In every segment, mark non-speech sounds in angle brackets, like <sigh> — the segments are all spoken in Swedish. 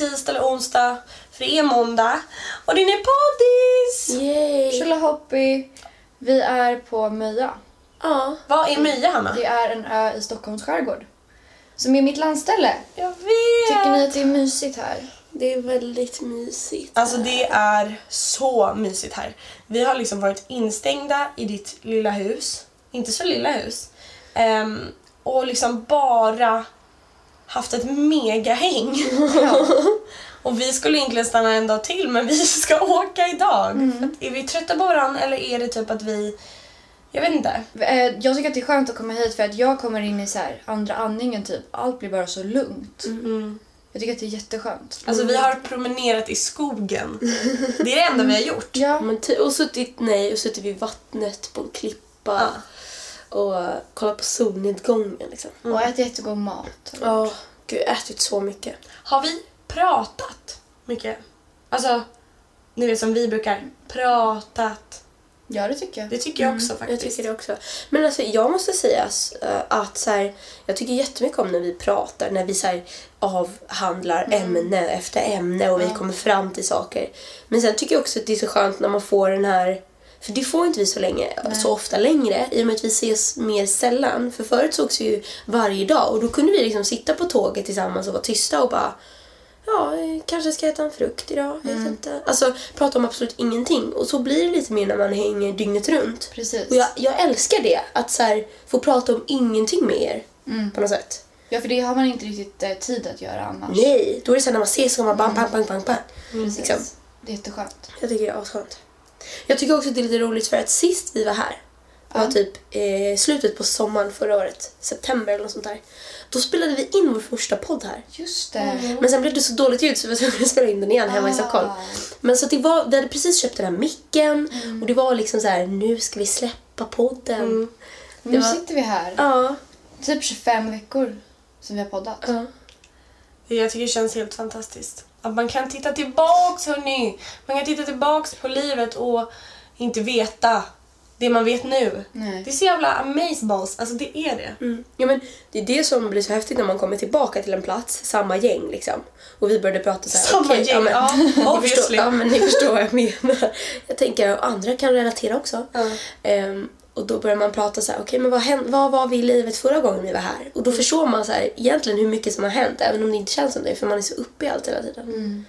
tisdag eller onsdag, för det är måndag. Och det är poddis! Yay! Tjolahoppy! Vi är på Möja. Ja. Vad är Mya, Hanna? Det är en ö i Stockholms skärgård. Som är mitt landställe. Jag vet! Tycker ni att det är mysigt här? Det är väldigt mysigt. Alltså det är så mysigt här. Vi har liksom varit instängda i ditt lilla hus. Inte så lilla hus. Ehm, och liksom bara haft ett megahäng. <laughs> och vi skulle egentligen stanna en dag till men vi <laughs> ska åka idag. För att är vi trötta på varandra eller är det typ att vi... Jag vet inte. Eh, Jag tycker att det är skönt att komma hit för att jag kommer in i så här andra andningen typ. Allt blir bara så lugnt. Jag tycker att det är jätteskönt. Alltså vi har promenerat i skogen. Det är det enda vi har gjort. <laughs> Ja. Men och suttit, nej, och suttit vid vattnet på en klippa. Och kollat på solnedgången liksom. Och ätit jättegod mat. Ja, gud jag har ätit så mycket. Har vi pratat mycket? Alltså, ni vet som vi brukar. Pratat. Ja, det tycker jag. Det tycker jag också Jag faktiskt. tycker det också. Men alltså jag måste säga uh, att så här, jag tycker jättemycket om när vi pratar, när vi så här, avhandlar ämne efter ämne och vi kommer fram till saker. Men sen tycker jag också att det är så skönt när man får den här för det får inte vi så länge, så ofta längre i och med att vi ses mer sällan. För förut sågs vi ju varje dag och då kunde vi liksom sitta på tåget tillsammans och vara tysta och bara Ja, eh, kanske ska jag äta en frukt idag. Vet inte. Alltså prata om absolut ingenting. Och så blir det lite mer när man hänger dygnet runt. Precis. Och jag, jag älskar det. Att så här, få prata om ingenting med er. Mm. På något sätt. Ja, för det har man inte riktigt eh, tid att göra annars. Nej, då är det så här, när man ses så man bang, bang, bang, bang, bang. Precis. Liksom. Det är jätteskönt. Jag tycker det är asskönt. Jag tycker också att det är lite roligt för att sist vi var här, var Ja. typ eh, slutet på sommaren förra året, september eller något sånt där. Då spelade vi in vår första podd här. Just det. Men sen blev det så dåligt ljud så vi var tvungna att spela in den igen hemma i Ah. Stockholm. Men så att det var, vi hade precis köpt den här micken och det var liksom så här: nu ska vi släppa podden. Nu var- sitter vi här. Ja. Typ 25 veckor som vi har poddat. ja. Jag tycker det känns helt fantastiskt. Att man kan titta tillbaks hörni. Man kan titta tillbaks på livet och inte veta det man vet nu. Nej. Det är så jävla amazeballs. Alltså det är det. Mm. Ja, men det är det som blir så häftigt när man kommer tillbaka till en plats, samma gäng liksom. Och vi började prata så här. Samma okej, gäng, men, ja, <laughs> ni, förstår, obviously. ja, men ni förstår vad jag menar. Jag tänker att andra kan relatera också. Ja. Ehm, och då börjar man prata så här, okej men vad, hän- vad var vi i livet förra gången vi var här? Och Mm. då förstår man så här, egentligen hur mycket som har hänt, även om det inte känns som det, för man är så uppe i allt hela tiden. Mm.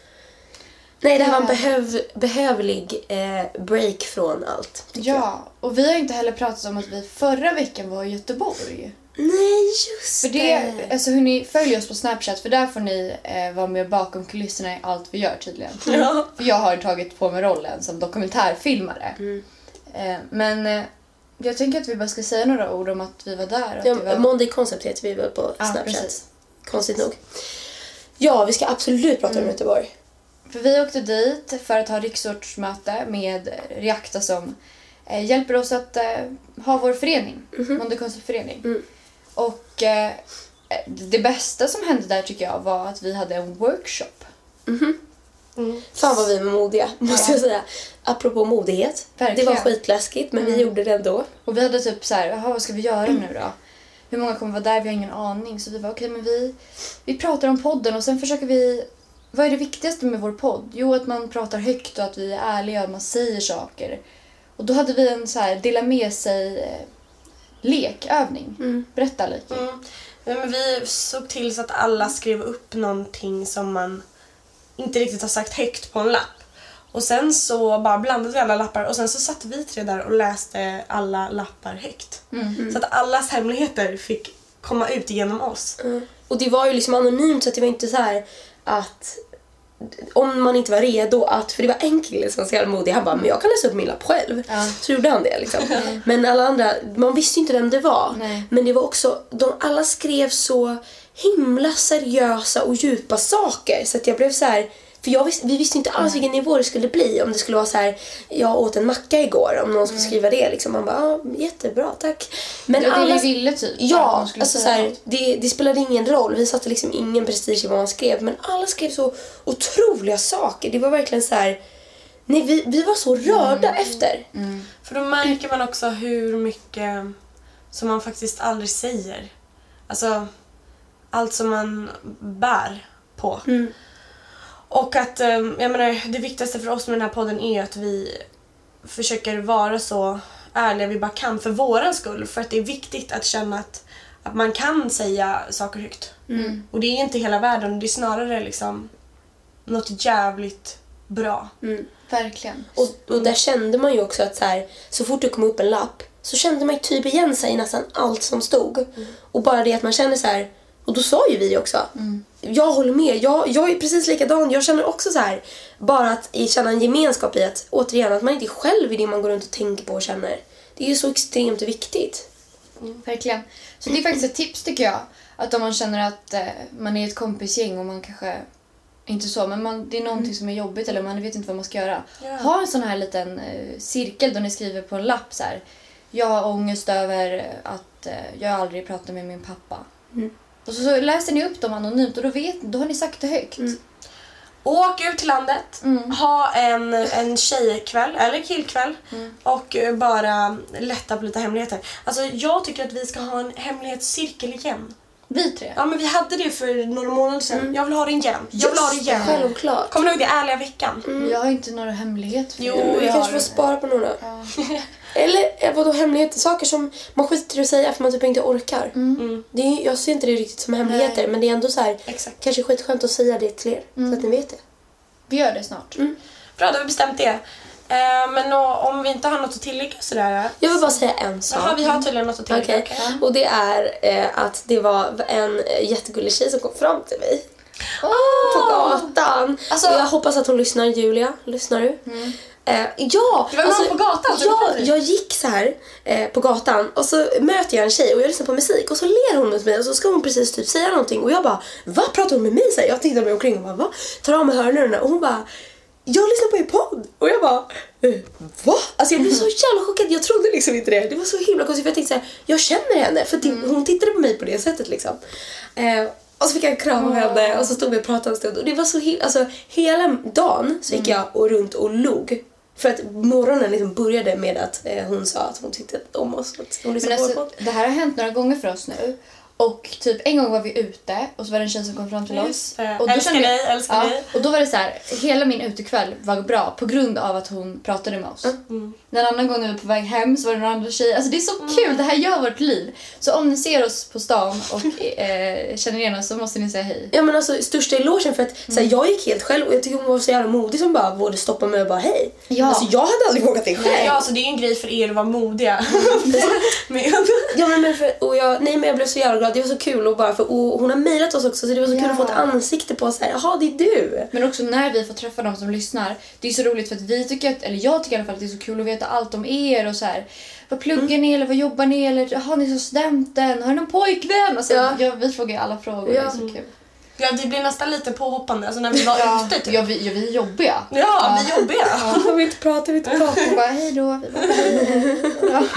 Nej, det här var en Ja. behöv, behövlig eh, break från allt. tycker jag. Ja, och vi har inte heller pratat om att vi förra veckan var i Göteborg. Nej, just För det, alltså hur ni följer oss på Snapchat för där får ni eh, vara med bakom kulisserna i allt vi gör tydligen. Ja. För jag har tagit på mig rollen som dokumentärfilmare. Mm. Eh, men eh, jag tänker att vi bara ska säga några ord om att vi var där. Ja, var... Monday Concept heter vi väl på Ja, Snapchat. precis. Konstigt nog. Ja, vi ska absolut prata Mm. om Göteborg. För vi åkte dit för att ha riksårsmöte med Reakta som eh, hjälper oss att eh, ha vår förening, Mhm. Monday Concept förening. Mm. Och eh, det bästa som hände där tycker jag var att vi hade en workshop. Mm. Fan vad vi var modiga, måste Ja. jag säga. Apropå modighet. Verkligen. Det var skitläskigt, men vi Mm. gjorde det ändå. Och vi hade typ så här, "Jaha, vad ska vi göra nu då? Hur många kommer vara där? Vi har ingen aning. Så vi var okej, men vi, vi pratar om podden och sen försöker vi... Vad är det viktigaste med vår podd? Jo, att man pratar högt och att vi är ärliga och att man säger saker. Och då hade vi en så här dela med sig eh, lekövning. Mm. Berätta lite. Mm. Men vi såg till så att alla skrev upp någonting som man inte riktigt har sagt högt på en lapp. Och sen så bara blandade vi alla lappar och sen så satt vi tre där och läste alla lappar högt. Mm. Så att allas hemligheter fick komma ut genom oss. Mm. Och det var ju liksom anonymt så att det var inte så här att om man inte var redo att, för det var en kille som var så jävla modig, han bara men jag kan läsa upp min lapp själv. Ja. Så gjorde han det liksom. <laughs> Men alla andra, man visste inte vem det var. Nej. Men det var också, de alla skrev så himla seriösa och djupa saker så att jag blev så här. För jag visste, vi visste inte alls vilken nivå det skulle bli. Om det skulle vara så här, jag åt en macka igår, om någon skulle skriva det liksom. Man bara, ah, jättebra, tack. Men det var alla det vi ville typ. Ja, alltså så här, det, det spelade ingen roll. Vi satte liksom ingen prestige i vad man skrev. Men alla skrev så otroliga saker. Det var verkligen så här... Nej, vi, vi var så rörda efter. Mm. För då märker man också hur mycket som man faktiskt aldrig säger. Alltså, allt som man bär på. Mm. Och att, eh, jag menar, det viktigaste för oss med den här podden är att vi försöker vara så ärliga vi bara kan för våran skull. För att det är viktigt att känna att, att man kan säga saker högt. Mm. Och det är inte hela världen, det är snarare liksom något jävligt bra. Mm. Verkligen. Och, och där kände man ju också att så, här, så fort det kom upp en lapp så kände man ju typ igen sig i nästan allt som stod. Och bara det att man känner så här, och då sa ju vi också, jag håller med, jag, jag är precis likadan, jag känner också så här, bara att känna en gemenskap i att, återigen, att man inte är själv i det man går runt och tänker på och känner. Det är ju så extremt viktigt. Verkligen. Så det är faktiskt ett tips tycker jag. Att om man känner att eh, man är ett kompisgäng och man kanske inte så, men man, det är någonting som är jobbigt eller man vet inte vad man ska göra. Ja. Ha en sån här liten eh, cirkel där ni skriver på en lapp så här. Jag har ångest över att eh, jag aldrig pratar med min pappa. Mm. Och så, så läser ni upp dem anonymt och då, vet, då har ni sagt det högt. Mm. Åk ut till landet, Mm. ha en, en tjejkväll eller killkväll Mm. och eh, bara lätta på lite hemligheter. Alltså jag tycker att vi ska ha en hemlighetscirkel igen. Vi tre. Ja men vi hade det för några månader sedan. Jag vill ha det igen. Jag vill ha det igen. Självklart. Kommer du ihåg det? Ärliga veckan. Jag har inte några hemligheter. Jo, vi jag kanske får spara på några. Ja. <laughs> Eller eh, vadå hemligheter? Saker som man skiter i att säga för man typ inte orkar. Mm. Det är, jag ser inte det riktigt som hemligheter men det är ändå så här, Exakt. kanske skitskönt att säga det till er så att ni vet det. Vi gör det snart. Bra, då har vi bestämt det. Eh, men om vi inte har något att tillägga sådär. Jag vill bara säga en sak. Jaha, vi har tydligen något att tillägga. Okej. okej. Och det är eh, att det var en jättegullig tjej som kom fram till mig på gatan. Alltså- och jag hoppas att hon lyssnar, Julia. Lyssnar du? Eh, ja! Det var någon på gatan som Ja, jag gick så här eh, på gatan och så möter jag en tjej och jag lyssnar på musik och så ler hon mot mig och så ska hon precis typ säga någonting och jag bara Va? Pratar hon med mig? Så här, jag tittar mig omkring och bara Va? Tar av mig hörlurarna och hon bara jag lyssnar på er podd! Och jag bara, eh, va? Alltså jag blev så jävla chockad, jag trodde liksom inte det. Det var så himla konstigt för jag tänkte såhär, jag känner henne för det, hon tittade på mig på det sättet liksom. Eh, och så fick jag en kram av henne och så stod vi och pratade en stund och det var så himla, alltså hela dagen så gick jag och runt och log. För att morgonen liksom började med att eh, hon sa att hon tyckte om oss. Att hon Men på vår alltså, podd. det här har hänt några gånger för oss nu. Och typ en gång var vi ute och så var det en tjej som kom fram till oss. Och då Älskar dig, älskar ja, dig. Och då var det så här, hela min utekväll var bra på grund av att hon pratade med oss. Mm. En annan gång när vi var på väg hem så var det några andra tjejer. Alltså det är så Mm. kul, det här gör vårt liv. Så om ni ser oss på stan och <laughs> eh, känner igen oss så måste ni säga hej. Ja men alltså största elogen för att så här, jag gick helt själv och jag tycker hon var så jävla modig som bara vågade stoppa mig och bara hej. Ja. Alltså jag hade aldrig vågat det själv. Ja, så det är en grej för er att vara modiga. <laughs> med. Ja, men, men för, och jag, nej, men jag blev så jävla glad. Det var så kul. Och bara för, och hon har mejlat oss också så det var så kul Ja. att få ett ansikte på så här, jaha det är du. Men också när vi får träffa de som lyssnar. Det är så roligt för att vi tycker att, eller jag tycker i alla fall att det är så kul att veta allt om er och så här. Vad pluggar Mm. ni eller vad jobbar ni eller har ni så studenten? Har ni någon pojkvän? Alltså, Ja. ja, vi frågar alla frågor, det är Ja. så kul. Ja, det blir nästan lite påhoppande alltså när vi var Ja, ute typ. ja, vi, ja, vi är jobbiga. Ja, vi är jobbiga. Jag <laughs> vill inte prata, jag vill inte prata. Vi bara hej då. Vi bara. <laughs>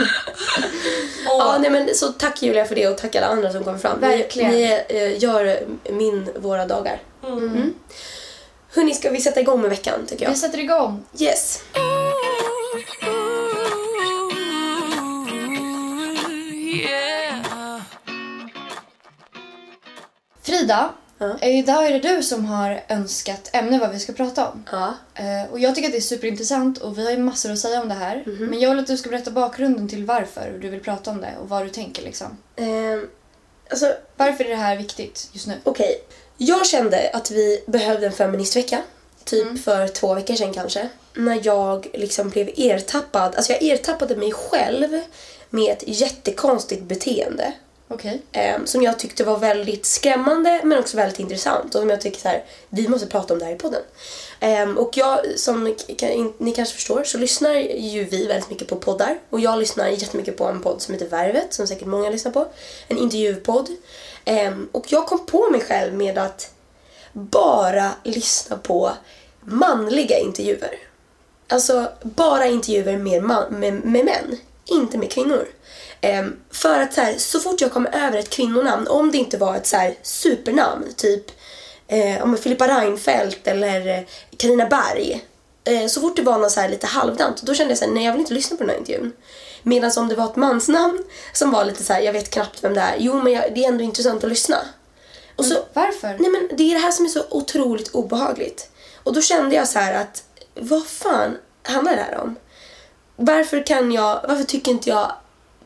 Ja. Ja, nej, men, så tack Julia för det och tack alla andra som kom fram. Ni, Verkligen. ni eh, gör min, våra dagar. Mm. Hörni, ska vi sätta igång med veckan tycker Vi jag? sätter igång. Yes. Frida, Ja. eh, idag är det du som har önskat ämne vad vi ska prata om. Ja. Eh, Och jag tycker att det är superintressant och vi har ju massor att säga om det här. Mhm. Men jag vill att du ska berätta bakgrunden till varför du vill prata om det och vad du tänker liksom. Ehm, alltså, Varför är det här viktigt just nu? Okej. Jag kände att vi behövde en feministvecka. Typ för två veckor sedan kanske. När jag liksom blev ertappad. Alltså jag ertappade mig själv med ett jättekonstigt beteende. Okay. Eh, som jag tyckte var väldigt skrämmande men också väldigt intressant. Och som jag tycker så här, vi måste prata om det här i podden. Eh, och jag, som ni kanske förstår, så lyssnar ju vi väldigt mycket på poddar. Och jag lyssnar jättemycket på en podd som heter Värvet, som säkert många lyssnar på. En intervjupodd. Eh, och jag kom på mig själv med att bara lyssna på manliga intervjuer. Alltså bara intervjuer med, man, med, med män, inte med kvinnor. Ehm, för att så, här, så fort jag kom över ett kvinnonamn, om det inte var ett så här, supernamn, typ eh, om Filippa Reinfeldt eller eh, Carina Berg. eh, så fort det var något så här lite halvdant, då kände jag så här, nej jag vill inte lyssna på den här intervjun. Medan om det var ett mansnamn som var lite så här, jag vet knappt vem det är. Jo men jag, det är ändå intressant att lyssna. Och så, Varför? Nej men det är det här som är så otroligt obehagligt. Och då kände jag så här att, vad fan handlar det här om? Varför kan jag, varför tycker inte jag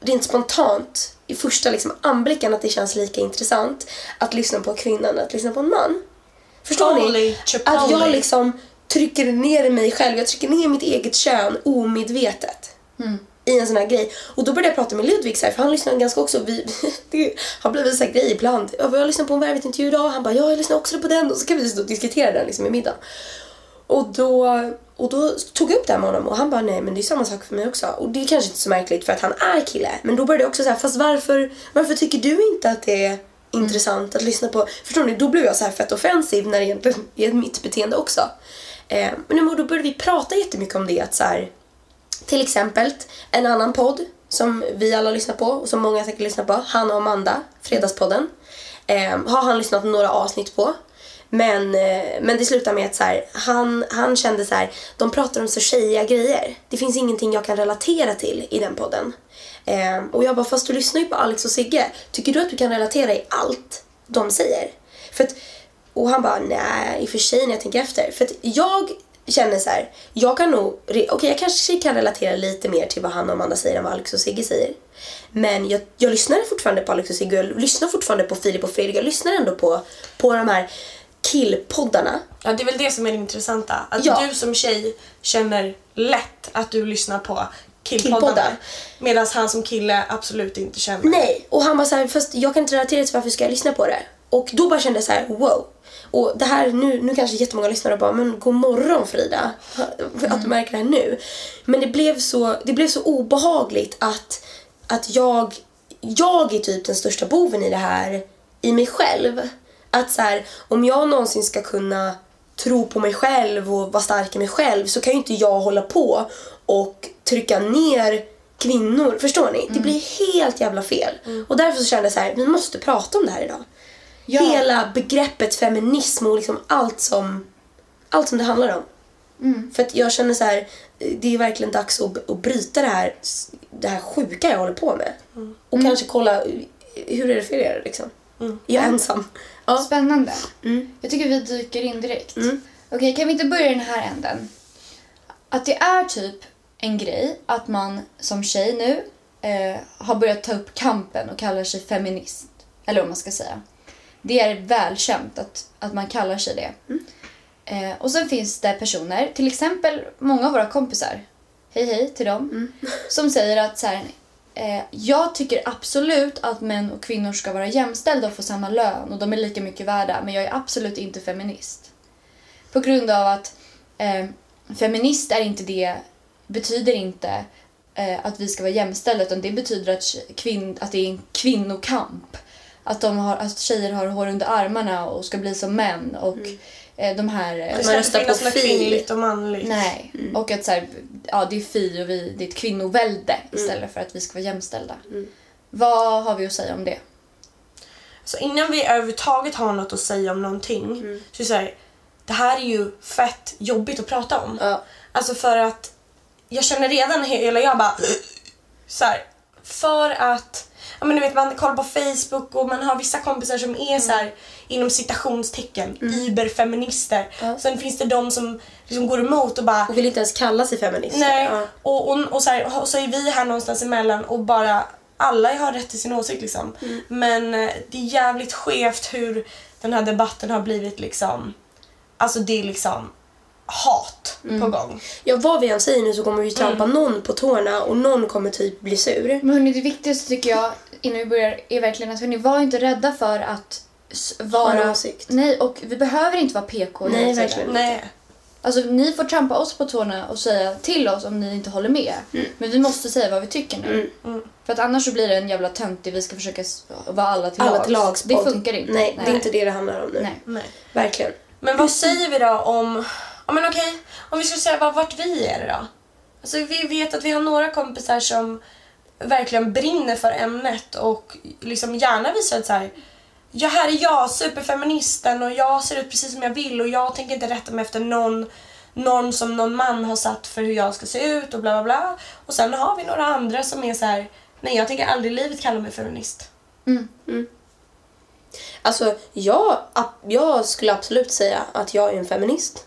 rent spontant i första liksom anblicken att det känns lika intressant att lyssna på en kvinna än att lyssna på en man? Förstår Holy ni? chipotle. Att jag liksom trycker ner mig själv, jag trycker ner mitt eget kön omedvetet i en sån här grej. Och då började jag prata med Ludvig så här, för han lyssnar ganska också. Vi, <laughs> det har blivit så här grej ibland. Jag, lyssnade på en Värvet-intervju idag han bara ja jag lyssnar också på den och så kan vi stå och diskutera den liksom i middag. Och då, och då tog jag upp det här med honom och han bara nej men det är samma sak för mig också. Och det är kanske inte så märkligt för att han är kille. Men då började jag också säga fast varför, varför tycker du inte att det är intressant att lyssna på? Förstår ni? Då blev jag så här fett offensiv när det egentligen är mitt beteende också. Eh, men då började vi prata jättemycket om det att så här, till exempel en annan podd som vi alla lyssnar på och som många säkert lyssnar på, Hanna och Amanda, Fredagspodden, eh, har han lyssnat några avsnitt på. Men, eh, men det slutar med att så här, han, han kände så här, de pratar om så tjejiga grejer. Det finns ingenting jag kan relatera till i den podden. Eh, och jag bara, fast du lyssnar ju på Alex och Sigge. Tycker du att du kan relatera i allt de säger? För att, och han bara, nej i och för sig när jag tänker efter. För att jag känner så här, jag kan nog, okej okay, jag kanske kan relatera lite mer till vad han och Amanda säger än vad Alex och Sigge säger. Men jag, jag lyssnar fortfarande på Alex och Sigge, jag lyssnar fortfarande på Filip och Fredrik, jag lyssnar ändå på, på de här killpoddarna. Ja, det är väl det som är det intressanta. Att Ja. du som tjej känner lätt att du lyssnar på killpoddarna. Killpoddar. Medan han som kille absolut inte känner. Nej, och han bara så här, fast jag kan inte relatera till varför ska jag lyssna på det? Och då bara kände jag så här, wow. Och det här, nu, nu kanske jättemånga lyssnare bara, men god morgon Frida. <laughs> Att du märker det här nu. Men det blev så, det blev så obehagligt att, att jag, jag är typ den största boven i det här, i mig själv. Att så här, om jag någonsin ska kunna tro på mig själv och vara stark i mig själv så kan ju inte jag hålla på och trycka ner kvinnor. Förstår ni? Det blir helt jävla fel. Och därför så kände jag så här, vi måste prata om det här idag. Ja. Hela begreppet feminism och liksom allt som, allt som det handlar om. För att jag känner så här, det är verkligen dags att, att bryta det här, det här sjuka jag håller på med. Och kanske kolla, hur är det för er liksom? Är jag ensam? Ja. Spännande. Mm. Jag tycker vi dyker in direkt. Okej, kan vi inte börja i den här änden? Att det är typ en grej att man som tjej nu eh, har börjat ta upp kampen och kallar sig feminist. Eller vad man ska säga. Det är välkänt att, att man kallar sig det. Eh, och sen finns det personer, till exempel många av våra kompisar, hej hej till dem, som säger att så här, eh, jag tycker absolut att män och kvinnor ska vara jämställda och få samma lön och de är lika mycket värda men jag är absolut inte feminist. På grund av att eh, feminist är inte det, betyder inte eh, att vi ska vara jämställda utan det betyder att, kvinn, att det är en kvinnokamp. Att, de har, att tjejer har hår under armarna och ska bli som män och mm de här... eh, Det Man röstar finnas på fi. kvinnligt och manligt. Nej, och att så här, ja, det är fi och vi, det är ett kvinnovälde istället för att vi ska vara jämställda. Vad har vi att säga om det? Så innan vi överhuvudtaget har något att säga om någonting så är det så här, det här är ju fett jobbigt att prata om. Ja. Alltså för att jag känner redan hela jag bara så här, för att ja men du vet man kollar på Facebook och man har vissa kompisar som är så här inom citationstecken überfeminister. Sen finns det de som liksom går emot och bara Och vill inte ens kalla sig feminister. Nej, Ja. och, och, och, så här, och så är vi här någonstans emellan och bara alla har rätt till sin åsikt liksom. Mm. Men eh, det är jävligt skevt hur den här debatten har blivit liksom, alltså det är liksom hat Mm. på gång. Ja, vad vi än säger nu så kommer vi trampa någon på tårna och någon kommer typ bli sur. Men hörni, det viktigaste tycker jag innan vi börjar är verkligen att hörni, var inte rädda för att vara... åsikt. Nej, och vi behöver inte vara PK Nej, verkligen. Nej. Alltså ni får trampa oss på tårna och säga till oss om ni inte håller med. Men vi måste säga vad vi tycker nu. Mm. För att annars så blir det en jävla töntig, vi ska försöka vara alla till Alla lags. till lags Det funkar inte. Nej, det är inte det det handlar om nu. Nej. Nej. Verkligen. Men vad säger vi då om, ja men okej, om vi ska säga vad, vart vi är då? Alltså vi vet att vi har några kompisar som verkligen brinner för ämnet och liksom gärna visar att så här, ja här är jag, superfeministen och jag ser ut precis som jag vill och jag tänker inte rätta mig efter någon, norm som någon man har satt för hur jag ska se ut och bla bla bla. Och sen har vi några andra som är så här, nej jag tänker aldrig i livet kalla mig feminist. Alltså, jag, jag skulle absolut säga att jag är en feminist.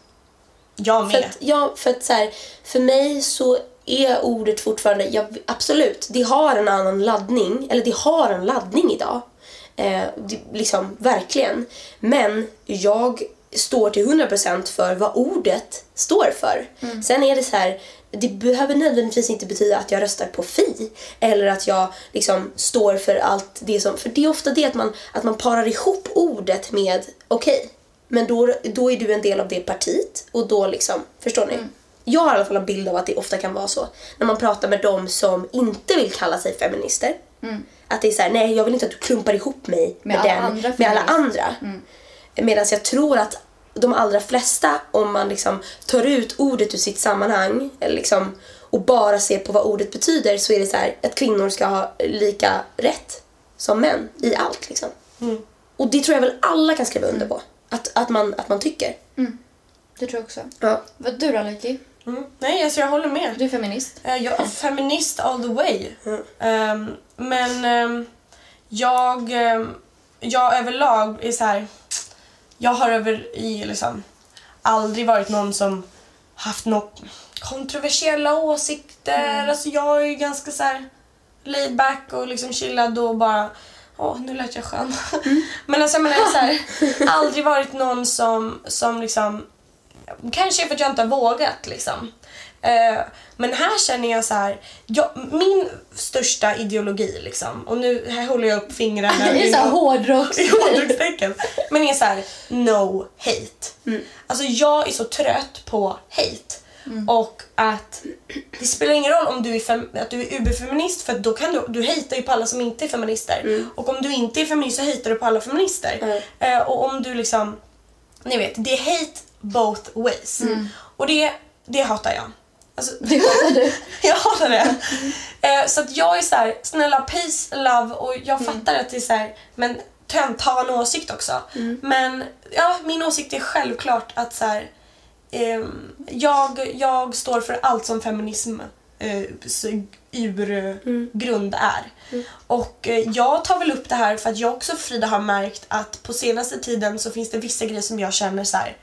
Jag För med. att, ja, för att så här, för mig så är ordet fortfarande, ja, absolut, det har en annan laddning, eller det har en laddning idag. Eh, det, liksom, verkligen. Men jag står till 100% för vad ordet står för. Sen är det så här, det behöver nödvändigtvis inte betyda att jag röstar på Fi eller att jag liksom står för allt det som... För det är ofta det att man, att man parar ihop ordet med okej, men då, då är du en del av det partiet och då liksom, förstår ni? Jag har i alla fall en bild av att det ofta kan vara så. När man pratar med dem som inte vill kalla sig feminister. Att det är så här, nej jag vill inte att du klumpar ihop mig med, Med alla den, andra med alla andra. Medan jag tror att de allra flesta, om man liksom tar ut ordet ur sitt sammanhang eller liksom, och bara ser på vad ordet betyder så är det så här att kvinnor ska ha lika rätt som män i allt. Liksom. Och det tror jag väl alla kan skriva under på. Att, att, man, att man tycker. Det tror jag också. Ja. Vad du då, Lucky? Mm. Nej, alltså jag håller med. Du är feminist. Eh, Jag är feminist all the way. Ehm, men ehm, jag, ehm, jag överlag är så här. Jag har över i liksom aldrig varit någon som haft något kontroversiella åsikter. Alltså jag är ju ganska så här laid back och liksom chillad och bara Åh, nu lät jag skön. <laughs> Men alltså jag menar så här, <laughs> aldrig varit någon som, som liksom Kanske för att jag inte har vågat liksom. Eh, men här känner jag så här, jag, min största ideologi liksom, och nu här håller jag upp fingrarna <laughs> Det är så hårdrocks. <laughs> hårdrockstecken. Men är så här, no hate. Alltså jag är så trött på hate. Och att det spelar ingen roll om du är, fem, att du är uberfeminist för då kan du, du hatar ju på alla som inte är feminister. Och om du inte är feminist så hatar du på alla feminister. Mm. Eh, och om du liksom, ni vet, det är hate both ways. Och det, det hatar jag. Alltså, Det hatar du. <laughs> jag hatar det. Eh, så att jag är så här, snälla peace, love och jag fattar att det är så här, men tönt, ha en åsikt också. Men ja, min åsikt är självklart att så här, ehm, jag, jag står för allt som feminism eh, s- ur grund är. Och eh, jag tar väl upp det här för att jag också Frida har märkt att på senaste tiden så finns det vissa grejer som jag känner så här.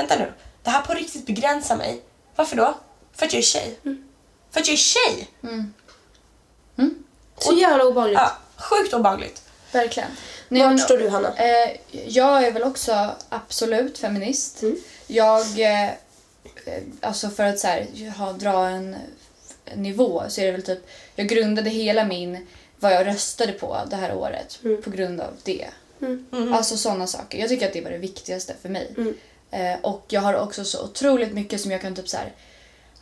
Vänta nu, det här på riktigt begränsar mig. Varför då? För att jag är tjej. För att jag är tjej! Så jävla obehagligt. Ja, sjukt obehagligt. Verkligen. Nej, Vart står du Hanna? Eh, jag är väl också absolut feminist. Jag, eh, alltså för att så här, ha, dra en, nivå så är det väl typ, jag grundade hela min, vad jag röstade på det här året på grund av det. Alltså sådana saker. Jag tycker att det var det viktigaste för mig. Eh, och jag har också så otroligt mycket som jag kan typ så här.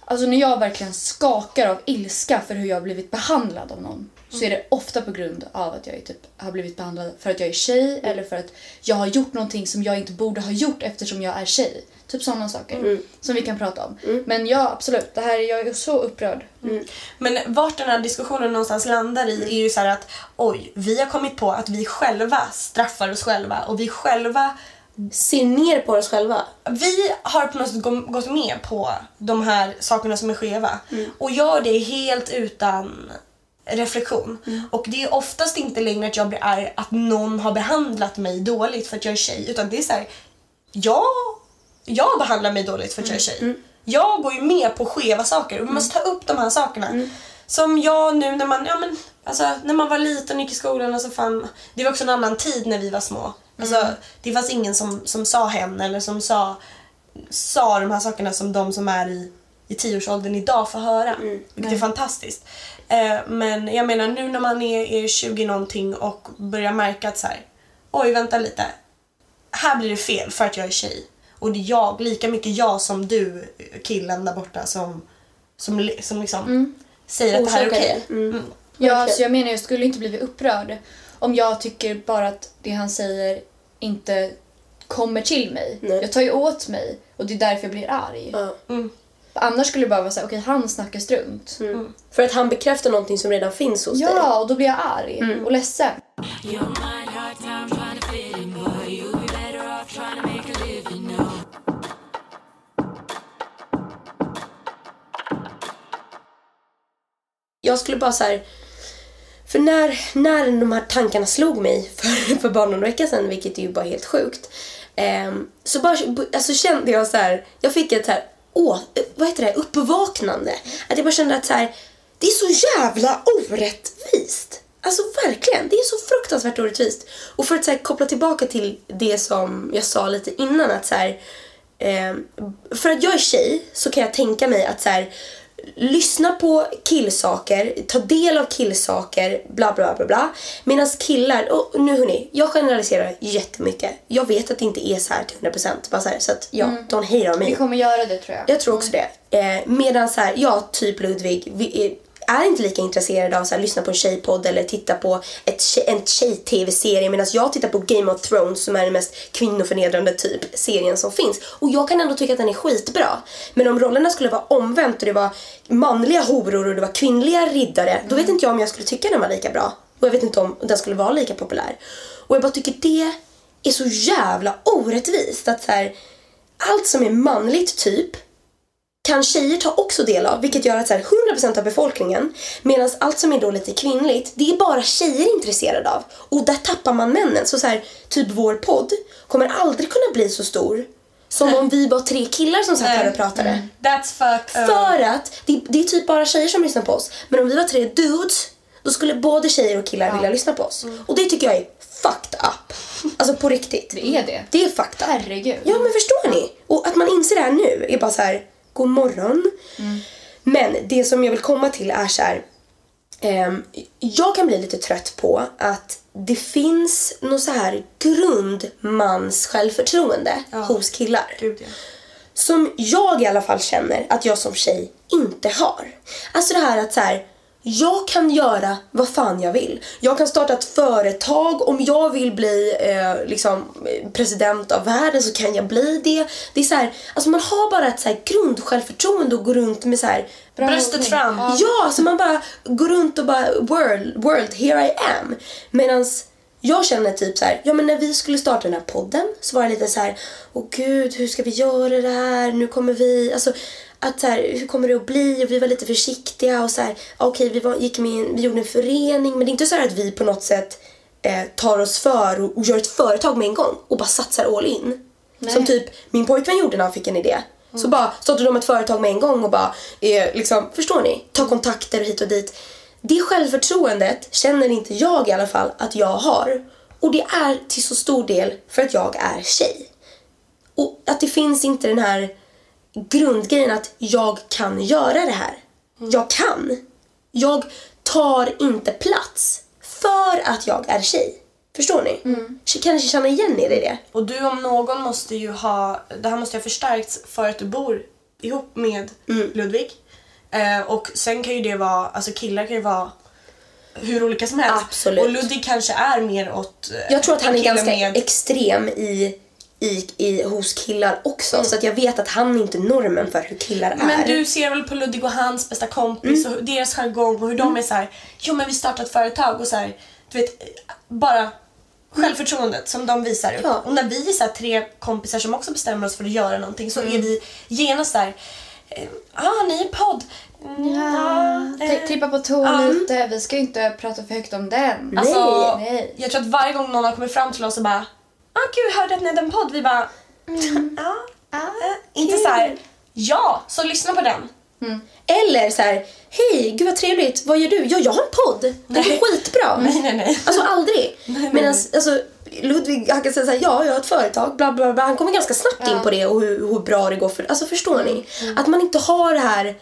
Alltså när jag verkligen skakar av ilska för hur jag har blivit behandlad av någon så är det ofta på grund av att jag typ, har blivit behandlad för att jag är tjej eller för att jag har gjort någonting som jag inte borde ha gjort eftersom jag är tjej. Typ sådana saker som vi kan prata om. Men ja, absolut. Det här, jag är så upprörd. Men vart den här diskussionen någonstans landar i är ju så här att oj, vi har kommit på att vi själva straffar oss själva och vi själva Ser ner på oss själva. vi har på något sätt gå- gått med på de här sakerna som är skeva och gör det helt utan reflektion. Och det är oftast inte längre att jag blir arg att någon har behandlat mig dåligt för att jag är tjej utan det är så här, jag, jag behandlar mig dåligt för att jag är tjej. Jag går ju med på skeva saker och vi måste ta upp de här sakerna. Som jag nu när man, ja men, alltså, när man var liten och gick i skolan, alltså fan, det var också en annan tid när vi var små. Alltså, Det fanns ingen som, som sa hen eller som sa, sa de här sakerna som de som är i, i tioårsåldern idag får höra. Vilket är fantastiskt. Eh, men jag menar nu när man är, är 20 någonting och börjar märka att så här, oj vänta lite, här blir det fel för att jag är tjej. Och det är jag, lika mycket jag som du, killen där borta som, som, som liksom säger att det här är Orsakar okej. det. Mm. Mm. Ja, Verkligen. så jag menar jag skulle inte blivit upprörd om jag tycker bara att det han säger inte kommer till mig. Nej. Jag tar ju åt mig och det är därför jag blir arg. Ja. Mm. Annars skulle det bara vara såhär, okej okay, han snackar strunt. Mm. mm. För att han bekräftar någonting som redan finns hos ja, dig. Ja, och då blir jag arg mm. och ledsen. Jag skulle bara såhär för när, när de här tankarna slog mig för, <laughs> för bara någon vecka sedan, vilket är ju bara helt sjukt. eh, så bara, alltså kände jag så här, jag fick ett så här, åh, vad heter det, uppvaknande. Att jag bara kände att så här, det är så jävla orättvist. Alltså verkligen, det är så fruktansvärt orättvist. Och för att så här, koppla tillbaka till det som jag sa lite innan att så här, eh, för att jag är tjej så kan jag tänka mig att så här, lyssna på killsaker, ta del av killsaker, bla bla bla bla. Medan killar, och nu hörni, jag generaliserar jättemycket. Jag vet att det inte är så här till 100% bara så, här, så att ja, don't hate on me. Vi kommer göra det tror jag. Jag tror också det. Eh, medan så här, jag, typ Ludvig, vi är, inte lika intresserad av att lyssna på en tjejpodd eller titta på ett en tjej-tv-serie medan jag tittar på Game of Thrones som är den mest kvinnoförnedrande typ serien som finns. Och jag kan ändå tycka att den är skitbra. Men om rollerna skulle vara omvänt och det var manliga horor och det var kvinnliga riddare, då vet inte jag om jag skulle tycka den var lika bra. Och jag vet inte om den skulle vara lika populär. Och jag bara tycker det är så jävla orättvist att så här, allt som är manligt typ kan tjejer ta också del av, vilket gör att så här, 100% av befolkningen, medan allt som är då lite kvinnligt, det är bara tjejer intresserade av. Och där tappar man männen. Så, så här, typ vår podd kommer aldrig kunna bli så stor som om vi var tre killar som satt här och pratade. That's fucked up. För att det, det är typ bara tjejer som lyssnar på oss. Men om vi var tre dudes, då skulle både tjejer och killar vilja lyssna på oss. Och det tycker jag är fucked up. Alltså på riktigt. Det är det. Det är fucked up. Herregud. Ja men förstår ni? Och att man inser det här nu är bara så här, god morgon. Men det som jag vill komma till är så här. ehm, jag kan bli lite trött på att det finns något så här grundmans självförtroende hos killar. Gud, ja. Som jag i alla fall känner att jag som tjej inte har. Alltså det här att så här, jag kan göra vad fan jag vill. Jag kan starta ett företag. Om jag vill bli eh, liksom, eh, president av världen så kan jag bli det. Det är så här, alltså man har bara ett så här grundsjälvförtroende och går runt med så här Bröstet fram. Ja. Ja, så man bara går runt och bara world, world, here I am. Medans jag känner typ så här, ja men när vi skulle starta den här podden så var det lite så här, åh gud, hur ska vi göra det här? Nu kommer vi, alltså att så här, hur kommer det att bli? Och vi var lite försiktiga och så här, okej, vi var, gick med, vi gjorde en förening, men det är inte så här att vi på något sätt eh, tar oss för och, och gör ett företag med en gång och bara satsar all in. Som typ min pojkvän gjorde när han fick en idé. Så bara startade de ett företag med en gång och bara, eh, liksom, förstår ni? Ta kontakter hit och dit. Det självförtroendet känner inte jag i alla fall att jag har. Och det är till så stor del för att jag är tjej. Och att det finns inte den här grundgrejen att jag kan göra det här. Jag kan. Jag tar inte plats för att jag är tjej. Förstår ni? Mm. Kan ni känna igen er i det? Och du om någon måste ju ha, det här måste ju ha förstärkts för att du bor ihop med Mm. Ludvig. Eh, och sen kan ju det vara, alltså killar kan ju vara hur olika som helst. Absolut. Och Ludvig kanske är mer åt eh, Jag tror att han är ganska med, extrem i, i, i, hos killar också. Så att jag vet att han är inte normen för hur killar är. Men du ser väl på Ludvig och hans bästa kompis Mm. och deras jargong och hur de är så här. jo men vi startar ett företag och så här, du vet, bara självförtroendet som de visar upp. Ja. Och när vi är så här, tre kompisar som också bestämmer oss för att göra någonting så Mm. är vi genast där. ah, ni är podd. Mm, Ja, eh, t- trippa på tå ja. lite. Vi ska ju inte prata för högt om den. Alltså, Nej. jag tror att varje gång någon har kommit fram till oss och bara ah gud, hörde att ni hade en podd? Vi bara <laughs> ja, Ah, eh, inte så här. ja, så lyssna på den. Eller så här, hej, gud vad trevligt, vad gör du? Ja, jag har en podd. Den är skitbra. <laughs> Nej, nej, nej. Alltså aldrig. <laughs> Medan alltså, Ludvig, han kan säga såhär, ja, jag har ett företag, bla bla bla. Han kommer ganska snabbt in på det och hur, hur bra det går för, alltså förstår ni? Att man inte har det här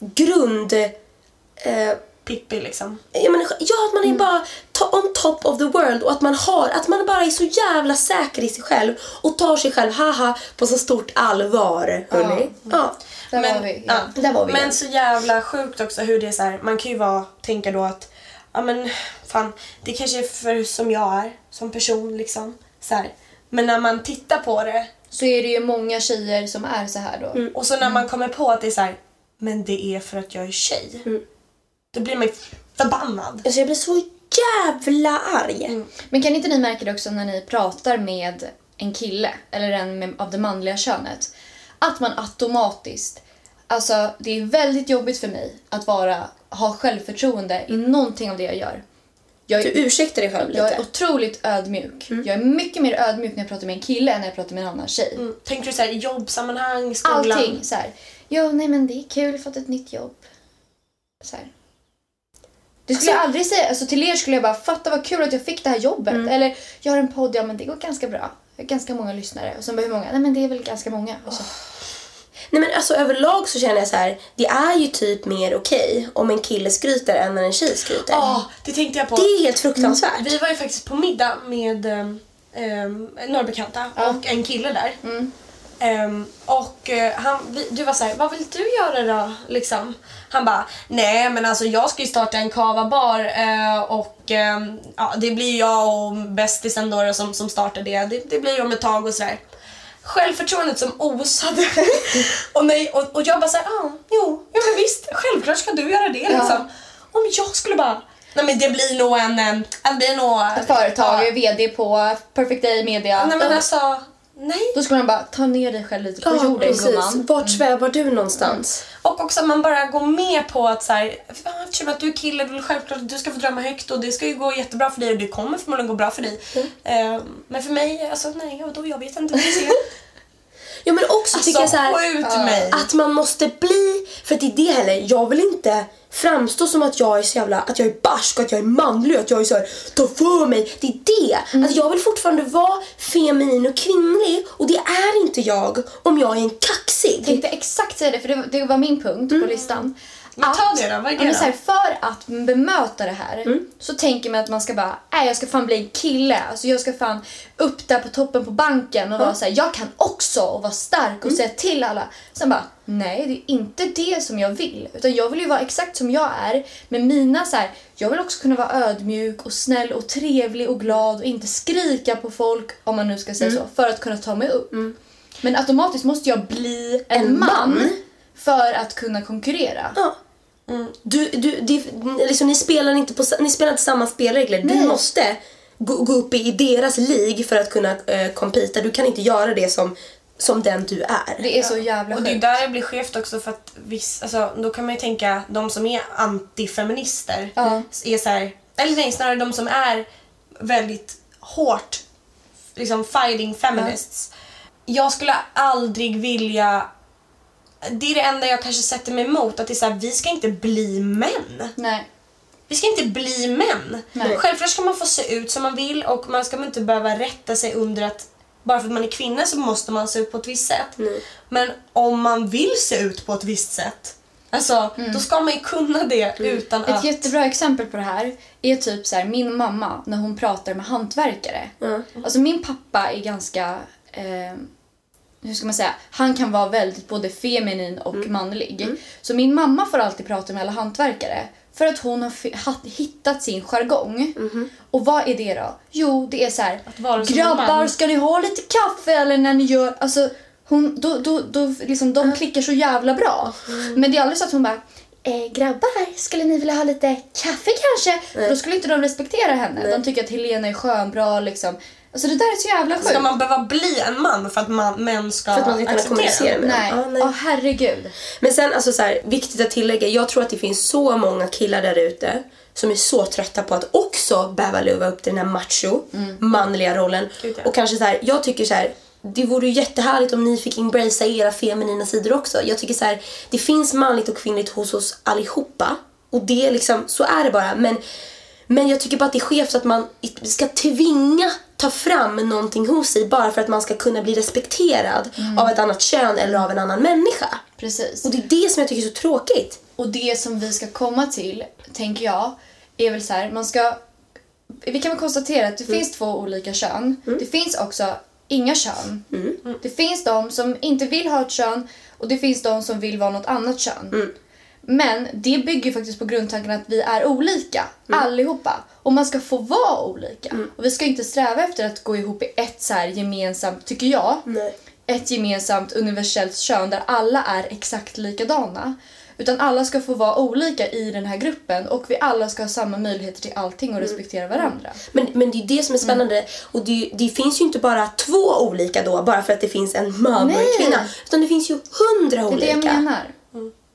grund... Eh, Pippi liksom. jag menar, ja, att man är bara to- on top of the world och att man har, att man bara är så jävla säker i sig själv och tar sig själv, haha, på så stort allvar. Hörni. Ja. Där Men- var vi. ja. Ja. Där var vi Men igen. så jävla sjukt också hur det är så här, man kan ju vara, tänka då att, ja men fan, det kanske är för som jag är som person liksom. Så här. Men när man tittar på det Så är det ju många tjejer som är så här då. och så när man kommer på att det är så här, men det är för att jag är tjej. Då blir man ju förbannad. Alltså jag blir så jävla arg. Men kan inte ni märka det också när ni pratar med en kille eller en med, av det manliga könet? Att man automatiskt Alltså det är väldigt jobbigt för mig att vara, ha självförtroende i någonting av det jag gör. Jag Du är, ursäktar dig själv jag är lite. otroligt ödmjuk. Jag är mycket mer ödmjuk när jag pratar med en kille än när jag pratar med en annan tjej. Mm. Tänker du så här, jobbsammanhang, skolan? Allting så här. Ja, nej men det är kul, fått ett nytt jobb. Så här. Det skulle jag aldrig säga. Alltså, till er skulle jag bara fatta vad kul att jag fick det här jobbet. Eller jag har en podd, ja men det går ganska bra. Jag har ganska många lyssnare. Och sen bara hur många? Nej men det är väl ganska många. Och så, Nej men alltså överlag så känner jag så här. det är ju typ mer okej om en kille skryter än när en tjej skryter. Ja, det tänkte jag på. Det är helt fruktansvärt. Vi var ju faktiskt på middag med um, några bekanta och en kille där. Ehm, och eh, han, vi, du var så här, vad vill du göra då? Liksom. Han bara, nej men alltså jag ska ju starta en kavabar uh, och ehm, ja, det blir jag och bästisen då som, som startar det. det. Det blir ju om ett tag och sådär. Självförtroendet som osade. <laughs> och, nej, och, och jag bara såhär, ah, jo, ja men visst, självklart ska du göra det liksom. Om jag skulle bara, nej men det blir nog en, en det blir nog... ett företag, Ja. VD på Perfect Day Media. Nej men alltså, nej. Då skulle man bara ta ner dig själv lite på Ja, jorden precis. gumman. Vart svävar du någonstans? Och också att man bara går med på att så här, "Fan, eftersom att du är kille vill självklart att du ska få drömma högt och det ska ju gå jättebra för dig och det kommer förmodligen gå bra för dig. Eh, men för mig, alltså nej, då, jag vet inte. <laughs> Ja men också tycker jag Alltså så här, att man måste bli, för det är det heller, jag vill inte framstå som att jag är så jävla, att jag är barsk och att jag är manlig och att jag är så här, ta för mig. Det är det. Att jag vill fortfarande vara feminin och kvinnlig och det är inte jag om jag är en kaxig. tänkte exakt säga det, för det var, det var min punkt på listan. Men ta det då, vad är det ja, då? här, För att bemöta det här så tänker man att man ska bara, nej jag ska fan bli en kille. Alltså jag ska fan upp där på toppen på banken och vara så här, jag kan också och vara stark och säga till alla. Sen bara, nej det är inte det som jag vill. Utan jag vill ju vara exakt som jag är. Med mina så här, jag vill också kunna vara ödmjuk och snäll och trevlig och glad och inte skrika på folk, om man nu ska säga så, för att kunna ta mig upp. Men automatiskt måste jag bli en, En man, man. för att kunna konkurrera. Ja. Du, du, det, liksom, ni, spelar inte på, ni spelar inte samma spelregler. Du Nej. måste gå, gå upp i, i deras lig för att kunna uh, competa. Du kan inte göra det som, som den du är. Det är så jävla Och det är sjukt. där det blir skevt också för att viss, alltså, då kan man ju tänka de som är antifeminister Ja. är så här, eller nej snarare de som är väldigt hårt liksom fighting feminists. Jag skulle aldrig vilja det är det enda jag kanske sätter mig emot. Att det är så här, vi ska inte bli män. Nej. Vi ska inte bli män. Nej. Självklart ska man få se ut som man vill och man ska inte behöva rätta sig under att bara för att man är kvinna så måste man se ut på ett visst sätt. Men om man vill se ut på ett visst sätt, alltså, då ska man ju kunna det utan Ett att... jättebra exempel på det här är typ så här, min mamma när hon pratar med hantverkare. Alltså min pappa är ganska, eh, hur ska man säga, han kan vara väldigt både feminin och manlig. Så min mamma får alltid prata med alla hantverkare. För att hon har hittat sin jargong. Och vad är det då? Jo, det är så här. Grabbar, man." ska ni ha lite kaffe eller när ni gör... Alltså, hon, då, då, då, liksom, de klickar så jävla bra. Men det är aldrig så att hon bara Eh, grabbar, skulle ni vilja ha lite kaffe kanske? För då skulle inte de respektera henne. De tycker att Helena är skön, bra liksom. Alltså det där är så jävla sjukt. Ska man behöva bli en man för att man, män ska För att man ska kunna kommunicera med Nej, dem. åh Ja, nej. herregud. Men sen, alltså så här, viktigt att tillägga, jag tror att det finns så många killar där ute som är så trötta på att också behöva leva upp till den här macho, manliga rollen. Gud, ja. Och kanske så här, jag tycker så här, det vore ju jättehärligt om ni fick embracea era feminina sidor också. Jag tycker så här, det finns manligt och kvinnligt hos oss allihopa. Och det liksom, så är det bara. Men, men jag tycker bara att det är skevt att man ska tvinga ta fram någonting hos sig bara för att man ska kunna bli respekterad av ett annat kön eller av en annan människa. Precis. Och det är det som jag tycker är så tråkigt. Och det som vi ska komma till, tänker jag, är väl så här, man ska... Vi kan väl konstatera att det finns två olika kön. Det finns också inga kön. Det finns de som inte vill ha ett kön och det finns de som vill vara något annat kön. Men det bygger faktiskt på grundtanken att vi är olika, allihopa. Och man ska få vara olika. Och vi ska inte sträva efter att gå ihop i ett så här gemensamt, tycker jag, Nej. ett gemensamt universellt kön där alla är exakt likadana. Utan alla ska få vara olika i den här gruppen och vi alla ska ha samma möjligheter till allting och respektera varandra. Men, men det är det som är spännande. Och det, det finns ju inte bara två olika då, bara för att det finns en man och en kvinna. Utan det finns ju hundra Det är olika. det jag menar.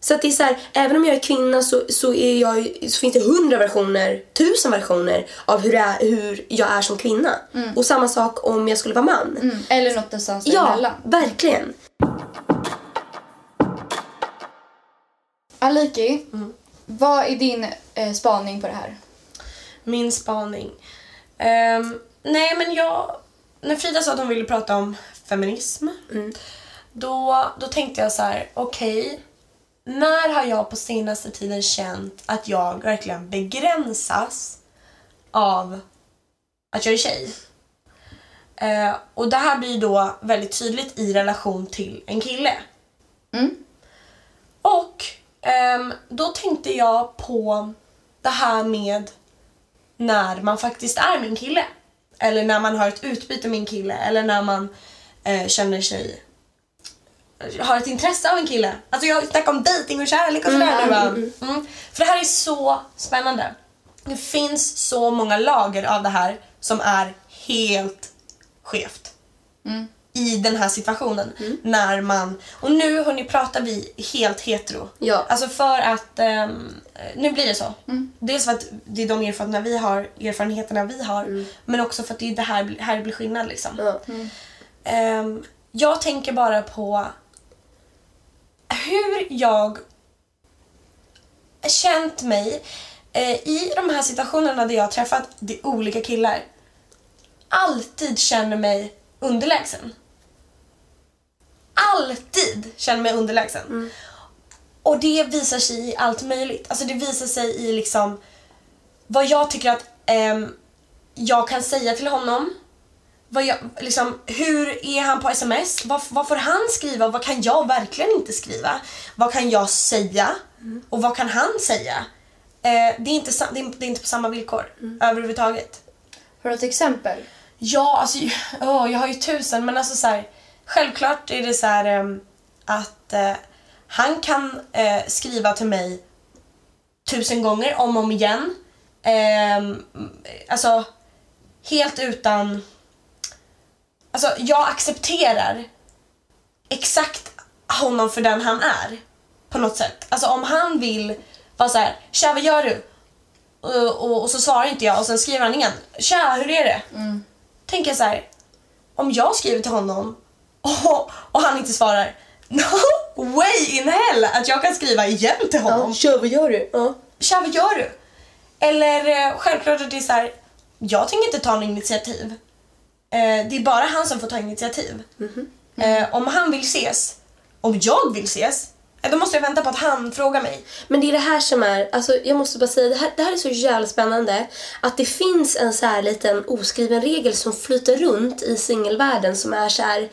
Så att det är så här, även om jag är kvinna så, så, är jag, så finns det hundra versioner, tusen versioner av hur, det är, hur jag är som kvinna. Och samma sak om jag skulle vara man. Mm. Eller något någonstans Ja, däremellan. verkligen. Aliki, vad är din eh, spaning på det här? Min spaning. Ehm, nej men jag... När Frida sa att hon ville prata om feminism. Då, då tänkte jag så här: okej. När har jag på senaste tiden känt att jag verkligen begränsas av att jag är tjej? Eh, och det här blir då väldigt tydligt i relation till en kille. Mm. Och ehm, då tänkte jag på det här med när man faktiskt är min kille. Eller när man har ett utbyte med min kille. Eller när man eh, känner sig har ett intresse av en kille. Alltså jag snackar om dating och kärlek och sådär nu va? Mm. För det här är så spännande. Det finns så många lager av det här som är helt skevt. I den här situationen. När man, och nu hörni pratar vi helt hetero. Ja. Alltså för att, ehm, nu blir det så. Dels för att det är de erfarenheterna vi har, erfarenheterna vi har. Men också för att det är det här, här blir skillnad liksom. Ehm, jag tänker bara på hur jag känt mig eh, i de här situationerna där jag har träffat de olika killar. Alltid känner mig underlägsen. Alltid känner mig underlägsen. Och det visar sig i allt möjligt. Alltså det visar sig i liksom vad jag tycker att ehm, jag kan säga till honom. Vad jag, liksom, hur är han på sms? Vad, vad får han skriva och vad kan jag verkligen inte skriva? Vad kan jag säga? Och vad kan han säga? Eh, det, är inte, det, är, det är inte på samma villkor överhuvudtaget. Har du ett exempel? Ja, alltså <laughs> åh, jag har ju tusen men alltså så här, självklart är det så här ehm, att eh, han kan eh, skriva till mig tusen gånger om och om igen. Ehm, alltså helt utan... Alltså jag accepterar exakt honom för den han är. På något sätt. Alltså om han vill vara så här, tja vad gör du? Och, och, och så svarar inte jag och sen skriver han igen, tja hur är det? tänker jag så här. Om jag skriver till honom och, och han inte svarar. No way in hell att jag kan skriva igen till honom. Ja, kör, vad gör du? Ja. Tja, vad gör du? Eller eh, självklart att det är så här. Jag tänker inte ta något initiativ. Eh, det är bara han som får ta initiativ. Eh, om han vill ses, om jag vill ses, eh, då måste jag vänta på att han frågar mig. Men det är det här som är, alltså jag måste bara säga, det här, det här är så jävla spännande. Att det finns en så här liten oskriven regel som flyter runt i singelvärlden som är så här.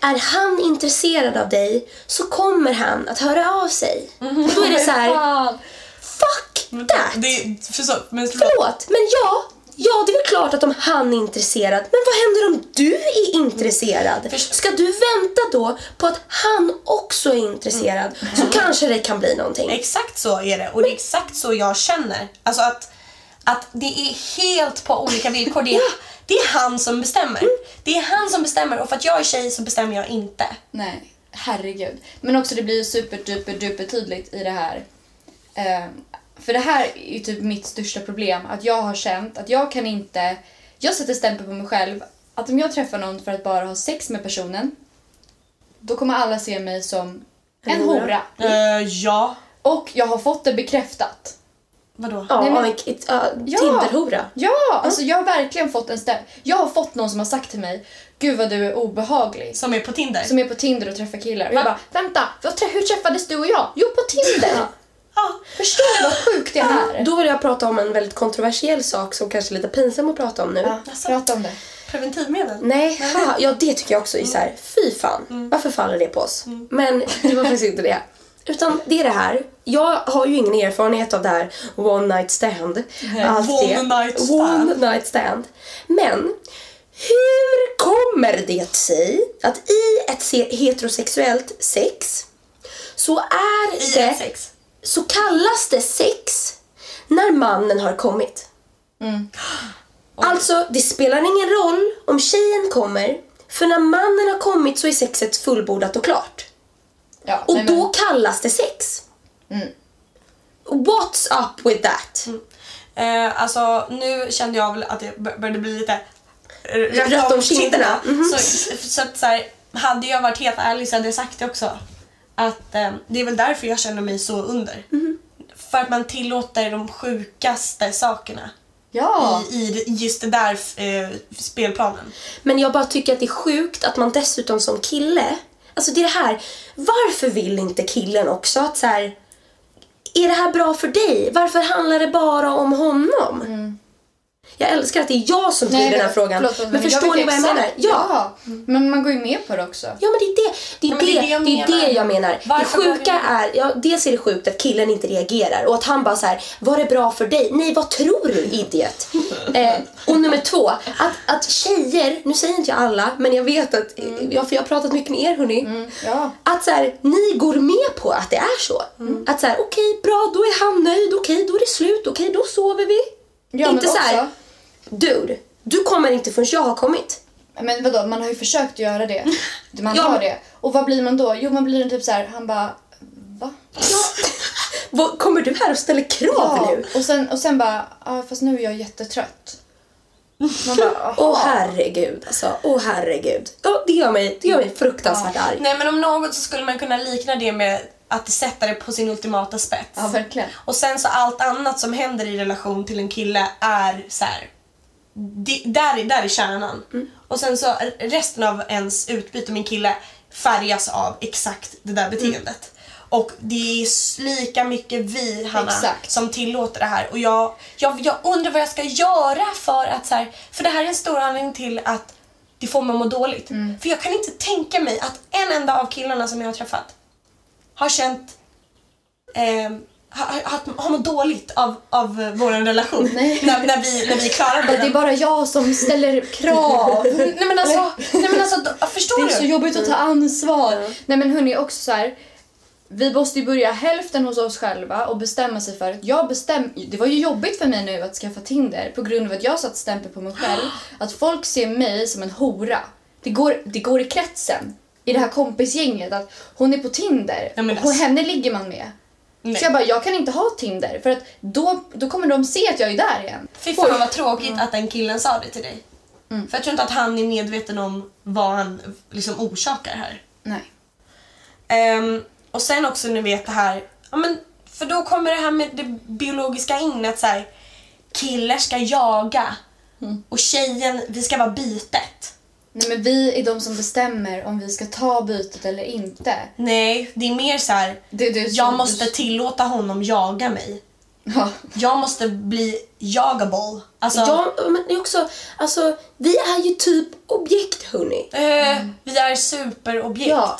Är han intresserad av dig så kommer han att höra av sig. Och då är det så här, <laughs> fuck that! Det, för så, men, Förlåt, men ja, ja det är väl klart att om han är intresserad. Men vad händer om du är intresserad? Först- Ska du vänta då på att han också är intresserad så kanske det kan bli någonting. Exakt så är det och det är exakt så jag känner. Alltså att, att det är helt på olika villkor. Det är, det är han som bestämmer. Det är han som bestämmer och för att jag är tjej så bestämmer jag inte. Nej, herregud. Men också det blir super duper duper tydligt i det här. Eh, för det här är ju typ mitt största problem. Att jag har känt att jag kan inte... Jag sätter stämpel på mig själv. Att om jag träffar någon för att bara ha sex med personen. Då kommer alla se mig som en hora. hora. Eh, ja. Och jag har fått det bekräftat. Vadå? Ja, Nej, men- k- ja, Ja. Tinderhora. Ja, alltså jag har verkligen fått en stämpel. Jag har fått någon som har sagt till mig Gud vad du är obehaglig. Som är på Tinder? Som är på Tinder och träffar killar. Och jag bara, vänta, hur träffades du och jag? Jo, på Tinder! Ja. Förstår du vad sjukt det är? Då vill jag prata om en väldigt kontroversiell sak som kanske är lite pinsam att prata om nu. Ja, prata om det. Preventivmedel? Nej, haha, ja det tycker jag också är så här. fy fan. Varför faller det på oss? Men det var faktiskt inte det. Utan det är det här. Jag har ju ingen erfarenhet av det här one night stand. Allt det. One night stand. One night stand. Men hur kommer det sig att i ett se- heterosexuellt sex så är I det ett sex? Så kallas det sex när mannen har kommit. <gasps> Alltså, det spelar ingen roll om tjejen kommer, för när mannen har kommit så är sexet fullbordat och klart. Ja, Och men- då kallas det sex. What's up with that? Eh, alltså nu kände jag väl att det bör- började bli lite Rött om kinderna. Mhm. Så, så att så här, hade jag varit helt ärlig så hade jag sagt det också. Att eh, det är väl därför jag känner mig så under. Mhm. För att man tillåter de sjukaste sakerna Ja. i, i just det där eh, spelplanen. Men jag bara tycker att det är sjukt att man dessutom som kille, alltså det är det här, varför vill inte killen också att så här, är det här bra för dig? Varför handlar det bara om honom? Jag älskar att det är jag som driver den här frågan. förlåt, men jag förstår ni vad jag menar? Ja. ja. Men man går ju med på det också. Ja men det är det, det, är Ja, men det, det är det jag det, är menar. det jag menar. Varför det sjuka är, ja, dels är det sjukt att killen inte reagerar och att han bara så här, var det bra för dig? Nej, vad tror du idiot? <laughs> eh, och nummer två, att, att tjejer, nu säger inte jag alla, men jag vet att, ja, för jag har pratat mycket med er hörni. Mm, ja. Att så här, ni går med på att det är så. Att så här, okej bra, då är han nöjd, okej då är det slut, okej då sover vi. Ja, inte men så här, också- dude, du kommer inte förrän jag har kommit. Men vadå, man har ju försökt göra det. <laughs> Man Ja, har det. Och vad blir man då? Jo, man blir en typ så här, han bara, va? <laughs> Vad, kommer du här och ställer krav Ja. nu? Och sen, och sen bara, ja fast nu är jag jättetrött. Man bara, <laughs> Åh herregud alltså, åh herregud. Ja, det gör mig, det gör mig fruktansvärt arg. Nej men om något så skulle man kunna likna det med att sätta det på sin ultimata spets. Ja, verkligen. Och sen så allt annat som händer i relation till en kille är så här. Det, där, är, där är kärnan. Och sen så resten av ens utbyte med en kille färgas av exakt det där beteendet. Och det är lika mycket vi, Hanna, Exakt. som tillåter det här. Och jag, jag, jag undrar vad jag ska göra för att så här, för det här är en stor anledning till att det får mig att må dåligt. För jag kan inte tänka mig att en enda av killarna som jag har träffat har känt eh, har, har, mått dåligt av, av eh, vår relation. <laughs> Nej. När, när, vi, när vi klarar Det är den. bara jag som ställer krav. Nej men alltså, nej, men alltså förstår Det är så du? jobbigt att ta ansvar. Nej men hörni, också så här. Vi måste ju börja hälften hos oss själva och bestämma sig för att jag bestäm... Det var ju jobbigt för mig nu att skaffa Tinder på grund av att jag satt stämpel på mig själv. <gasps> Att folk ser mig som en hora. Det går, det går i kretsen. I det här kompisgänget att hon är på Tinder Ja, och hon, alltså- henne ligger man med. Nej. Så jag bara, jag kan inte ha Tinder för att då, då kommer de se att jag är där igen. Fy fan vad tråkigt att den killen sa det till dig. För jag tror inte att han är medveten om vad han liksom orsakar här. Nej. Ehm, och sen också ni vet det här, ja men för då kommer det här med det biologiska in att så här, killar ska jaga och tjejen, vi ska vara bytet. Nej men vi är de som bestämmer om vi ska ta bytet eller inte. Nej, det är mer så här. Det, det är så- jag måste tillåta honom jaga mig. Ja. Jag måste bli jagable. Alltså, Ja, men det är också, alltså vi är ju typ objekt hörni. eh, vi är superobjekt. Ja.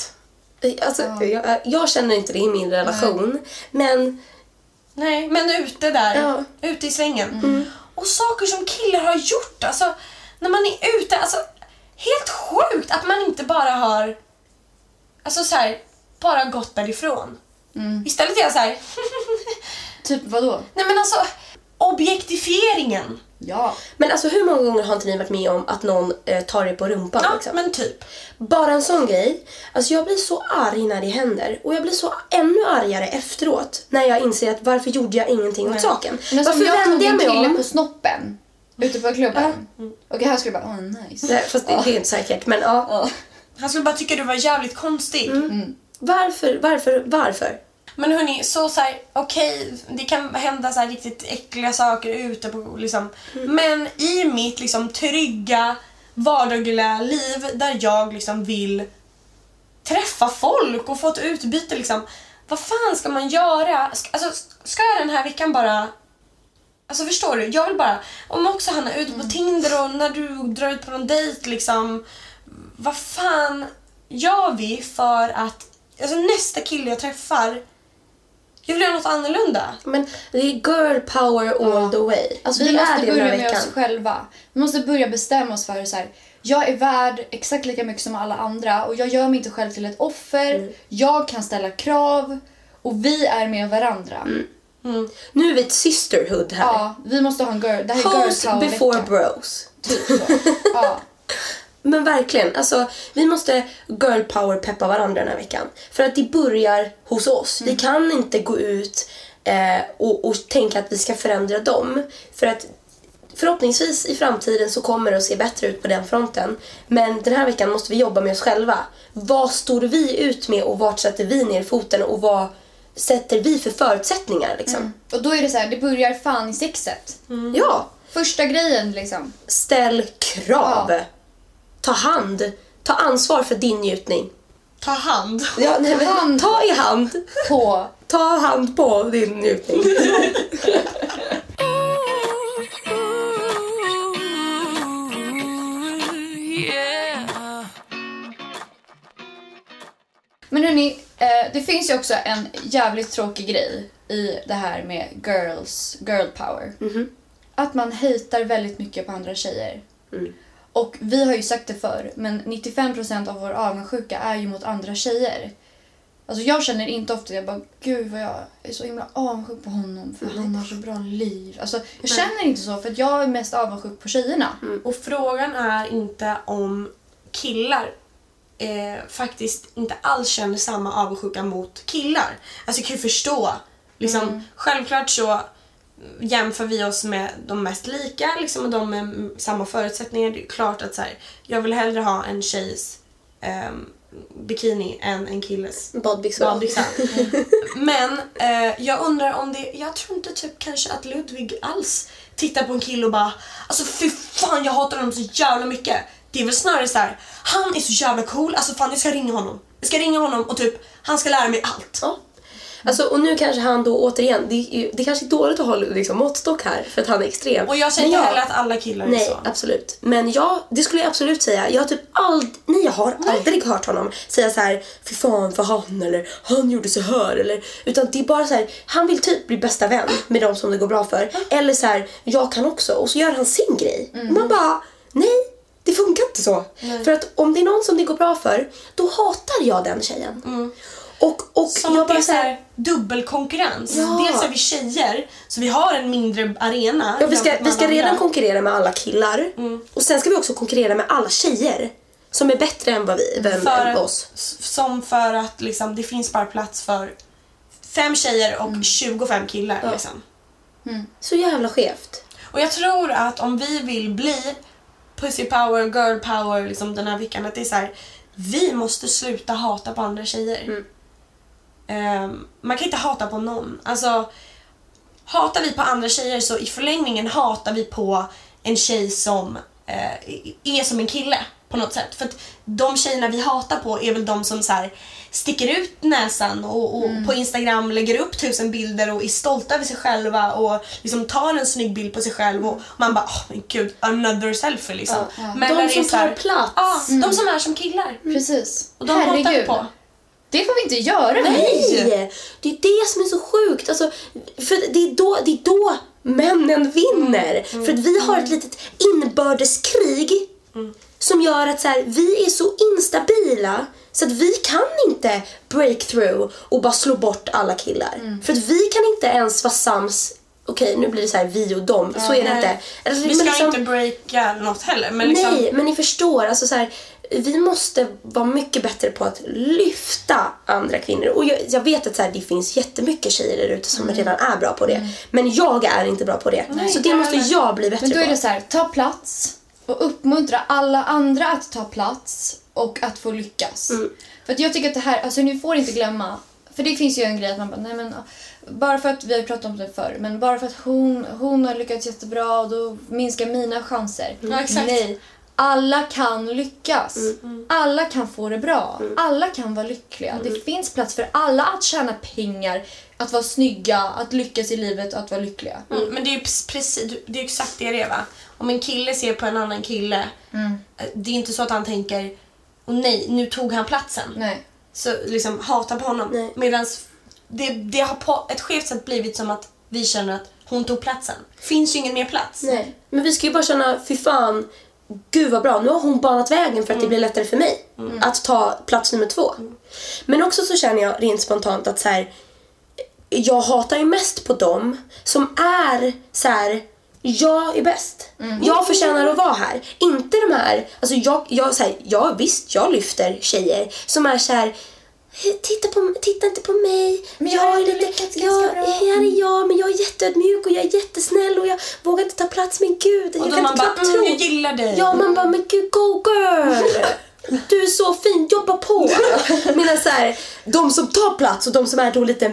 Alltså, jag, jag känner inte det i min relation, men Nej, men ute där. Ja. Ute i svängen. Och saker som killar har gjort. Alltså, när man är ute. Alltså, helt sjukt att man inte bara har alltså så här, bara gått därifrån. Istället är jag så här. <laughs> Typ vadå? nej men alltså, objektifieringen. Ja. Men alltså hur många gånger har inte ni varit med om att någon eh, tar er på rumpan? Ja, liksom? men typ. Bara en sån grej. Alltså jag blir så arg när det händer och jag blir så ännu argare efteråt när jag inser att varför gjorde jag ingenting åt Nej. saken? Men alltså, varför jag vände jag mig om? på snoppen ute på klubben. Okej, här skulle bara, åh nice. Nej, fast det, det är inte säkert. Men ja. Ja. Han skulle bara tycka du var jävligt konstig. Varför, varför, varför? Men hörni, så så här, okej, det kan hända så här riktigt äckliga saker ute på liksom. Men i mitt liksom trygga vardagliga liv där jag liksom vill träffa folk och få ett utbyte liksom. Vad fan ska man göra? Ska, alltså, ska jag den här veckan bara Alltså förstår du? Jag vill bara, om också Hanna är ute på Tinder och när du drar ut på någon dejt liksom. Vad fan gör vi för att, alltså nästa kille jag träffar, jag vill göra något annorlunda. Men det är girl power all the way. Alltså Vi måste börja med oss veckan. själva. Vi måste börja bestämma oss för så här. Jag är värd exakt lika mycket som alla andra och jag gör mig inte själv till ett offer. Mm. Jag kan ställa krav och vi är med varandra. Mm. Nu är vi ett sisterhood här. Ja, vi måste ha en girl. Det här är girl Hoes power before vecka. bros. Typ så. Ja. <laughs> Men verkligen, alltså vi måste girl power peppa varandra den här veckan. För att det börjar hos oss. Vi kan inte gå ut eh, och, och tänka att vi ska förändra dem. För att förhoppningsvis i framtiden så kommer det att se bättre ut på den fronten. Men den här veckan måste vi jobba med oss själva. Vad står vi ut med och vart sätter vi ner foten och vad sätter vi för förutsättningar liksom? Och då är det så här, det börjar fan i sexet. Ja, Första grejen liksom. ställ krav. Ja. Ta hand. Ta ansvar för din njutning. Ta hand. Ja, nej, men, hand. Ta i hand. På. Ta hand på din njutning. <laughs> <laughs> Men hörni, det finns ju också en jävligt tråkig grej i det här med girls, girl power. Att man hatar väldigt mycket på andra tjejer. Och vi har ju sagt det förr, men 95% av vår avundsjuka är ju mot andra tjejer. Alltså jag känner inte ofta jag bara gud vad jag är så himla avundsjuk på honom för han har så bra liv. Alltså jag känner inte så för att jag är mest avundsjuk på tjejerna. Och frågan är inte om killar eh, faktiskt inte alls känner samma avundsjuka mot killar. Alltså jag kan ju förstå. Liksom, Självklart så jämför vi oss med de mest lika liksom, och de med mm, samma förutsättningar. Det är klart att så här, jag vill hellre ha en tjejs ehm, bikini än en killes Badbyxor. badbyxa. <laughs> Men eh, jag undrar om det, jag tror inte typ kanske att Ludvig alls tittar på en kille och bara alltså fy fan jag hatar honom så jävla mycket. Det är väl snarare så här, han är så jävla cool, alltså fan jag ska ringa honom. Jag ska ringa honom och typ, han ska lära mig allt. Ja. Alltså, och nu kanske han då återigen, det är, det kanske är dåligt att ha liksom, måttstock här för att han är extrem. Och jag säger inte heller att alla killar är Nej, så. absolut. Men jag, det skulle jag absolut säga. Jag har typ ald- nej, jag har aldrig hört honom säga så här, fy fan för han eller han gjorde så här eller utan det är bara så här, han vill typ bli bästa vän med de som det går bra för eller så här, jag kan också och så gör han sin grej. Och man bara, nej, det funkar inte så. För att om det är någon som det går bra för, då hatar jag den tjejen. Och, och Som jag att det är bara så här, dubbelkonkurrens. Ja. Dels är vi tjejer, så vi har en mindre arena. Ja, vi ska, vi ska redan andra. konkurrera med alla killar. Och sen ska vi också konkurrera med alla tjejer. Som är bättre än vad vi, vem, för än oss. Som för att liksom, det finns bara plats för fem tjejer och 25 killar. Liksom. Så jävla skevt. Och jag tror att om vi vill bli pussy power, girl power liksom den här veckan, att det är så här, vi måste sluta hata på andra tjejer. Ehm, man kan inte hata på någon. Alltså, hatar vi på andra tjejer så i förlängningen hatar vi på en tjej som eh, är som en kille på något sätt. För att de tjejerna vi hatar på är väl de som så här, sticker ut näsan och, och på Instagram lägger upp tusen bilder och är stolta över sig själva och liksom tar en snygg bild på sig själv och man bara åh men gud, another selfie liksom. Men De när det som här- tar plats. Ja, de som är som killar. Precis. Och de hatar vi Herregud. på. Det får vi inte göra. Nej! Det är det som är så sjukt. Alltså, för det, är då, det är då männen vinner. För att vi har ett litet inbördeskrig som gör att så här, vi är så instabila så att vi kan inte break through och bara slå bort alla killar. För att vi kan inte ens vara sams Okej, nu blir det så här vi och dem. så är det nej. inte. Alltså, Vi ska liksom- inte breaka något heller. Men liksom, Nej, men ni förstår. Alltså så här, vi måste vara mycket bättre på att lyfta andra kvinnor. Och jag, jag vet att så här, det finns jättemycket tjejer där ute som Mm. redan är bra på det. Men jag är inte bra på det. så det måste jag bli bättre Men då är på. det så här, ta plats och uppmuntra alla andra att ta plats och att få lyckas. För att jag tycker att det här, alltså ni får inte glömma, för det finns ju en grej att man bara, nej men bara för att, vi har pratat om det förr, men bara för att hon, hon har lyckats jättebra då minskar mina chanser. Ja, exakt. Nej. Alla kan lyckas. Alla kan få det bra. Alla kan vara lyckliga. Det finns plats för alla att tjäna pengar, att vara snygga, att lyckas i livet och att vara lyckliga. Mm, men det är ju precis, det är exakt det det är va. Om en kille ser på en annan kille, eh, det är inte så att han tänker och nej, nu tog han platsen. Nej. Så liksom hata på honom. Nej. Medan det, det har på ett skevt sätt blivit som att vi känner att hon tog platsen. Finns ju ingen mer plats. Nej. Men vi ska ju bara känna, fy fan, gud vad bra, nu har hon banat vägen för att det blir lättare för mig att ta plats nummer två. Men också så känner jag rent spontant att så här, jag hatar ju mest på dem som är så här jag är bäst. Jag förtjänar att vara här. Inte de här, alltså jag, jag, så här, jag visst, jag lyfter tjejer som är så här. Titta, på, titta inte på mig. Men jag har är lite, jag, ganska bra." här är jag, men jag är jätteödmjuk och jag är jättesnäll och jag vågar inte ta plats. Men gud, Och jag kan inte bara, knappt mm, tro. jag gillar dig. Ja, man bara, men gud, go girl! <laughs> Du är så fin, jobba på! <laughs> Medan så här, de som tar plats och de som är då lite eh,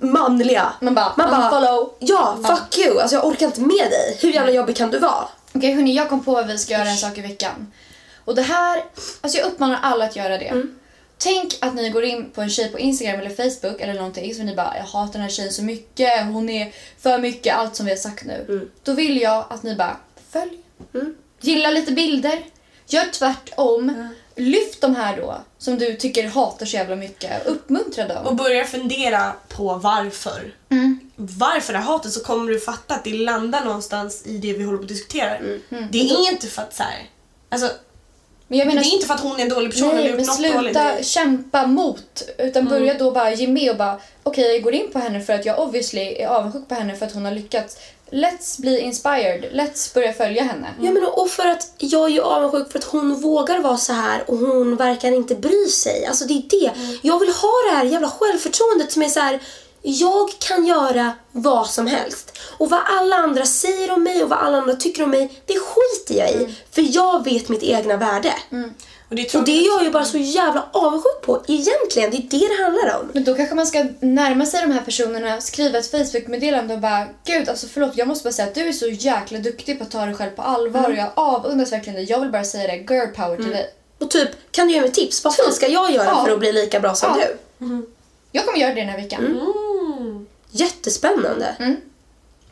manliga. Man bara, unfollow. ja, fuck you. Alltså jag orkar inte med dig. Hur jävla jobbig kan du vara? Okej hörni, jag kom på att vi ska göra en sak i veckan. Och det här, alltså jag uppmanar alla att göra det. Tänk att ni går in på en tjej på Instagram eller Facebook eller någonting så ni bara jag hatar den här tjejen så mycket, hon är för mycket, allt som vi har sagt nu. Då vill jag att ni bara följ, gilla lite bilder, gör tvärtom. Lyft de här då som du tycker hatar så jävla mycket, uppmuntra dem. Och börja fundera på varför. Varför det hatet så kommer du fatta att det landar någonstans i det vi håller på att diskutera. Det är inte för att så här, alltså, Men jag det menar, är inte för att hon är en dålig person eller Nej, gjort men något sluta dåligt. Nej. kämpa mot. Utan börja då bara ge med och bara okej jag går in på henne för att jag obviously är avundsjuk på henne för att hon har lyckats. Let's bli inspired. Let's börja följa henne. Ja, men och för att jag är ju avundsjuk för att hon vågar vara så här och hon verkar inte bry sig. Alltså det är det. Jag vill ha det här jävla självförtroendet som är så här. Jag kan göra vad som helst. Och vad alla andra säger om mig och vad alla andra tycker om mig, det skiter jag i. För jag vet mitt egna värde. Och det är Och det är jag ju bara så jävla avundsjuk på. Egentligen, det är det det handlar om. Men då kanske man ska närma sig de här personerna, skriva ett Facebook-meddelande och bara Gud, alltså förlåt, jag måste bara säga att du är så jäkla duktig på att ta dig själv på allvar och jag avundas verkligen dig. Jag vill bara säga det, girl power till dig. Och typ, kan du ge mig tips? Vad fan ska jag göra Ja. för att bli lika bra som Ja. du? Jag kommer göra det den här veckan. Mm. Jättespännande.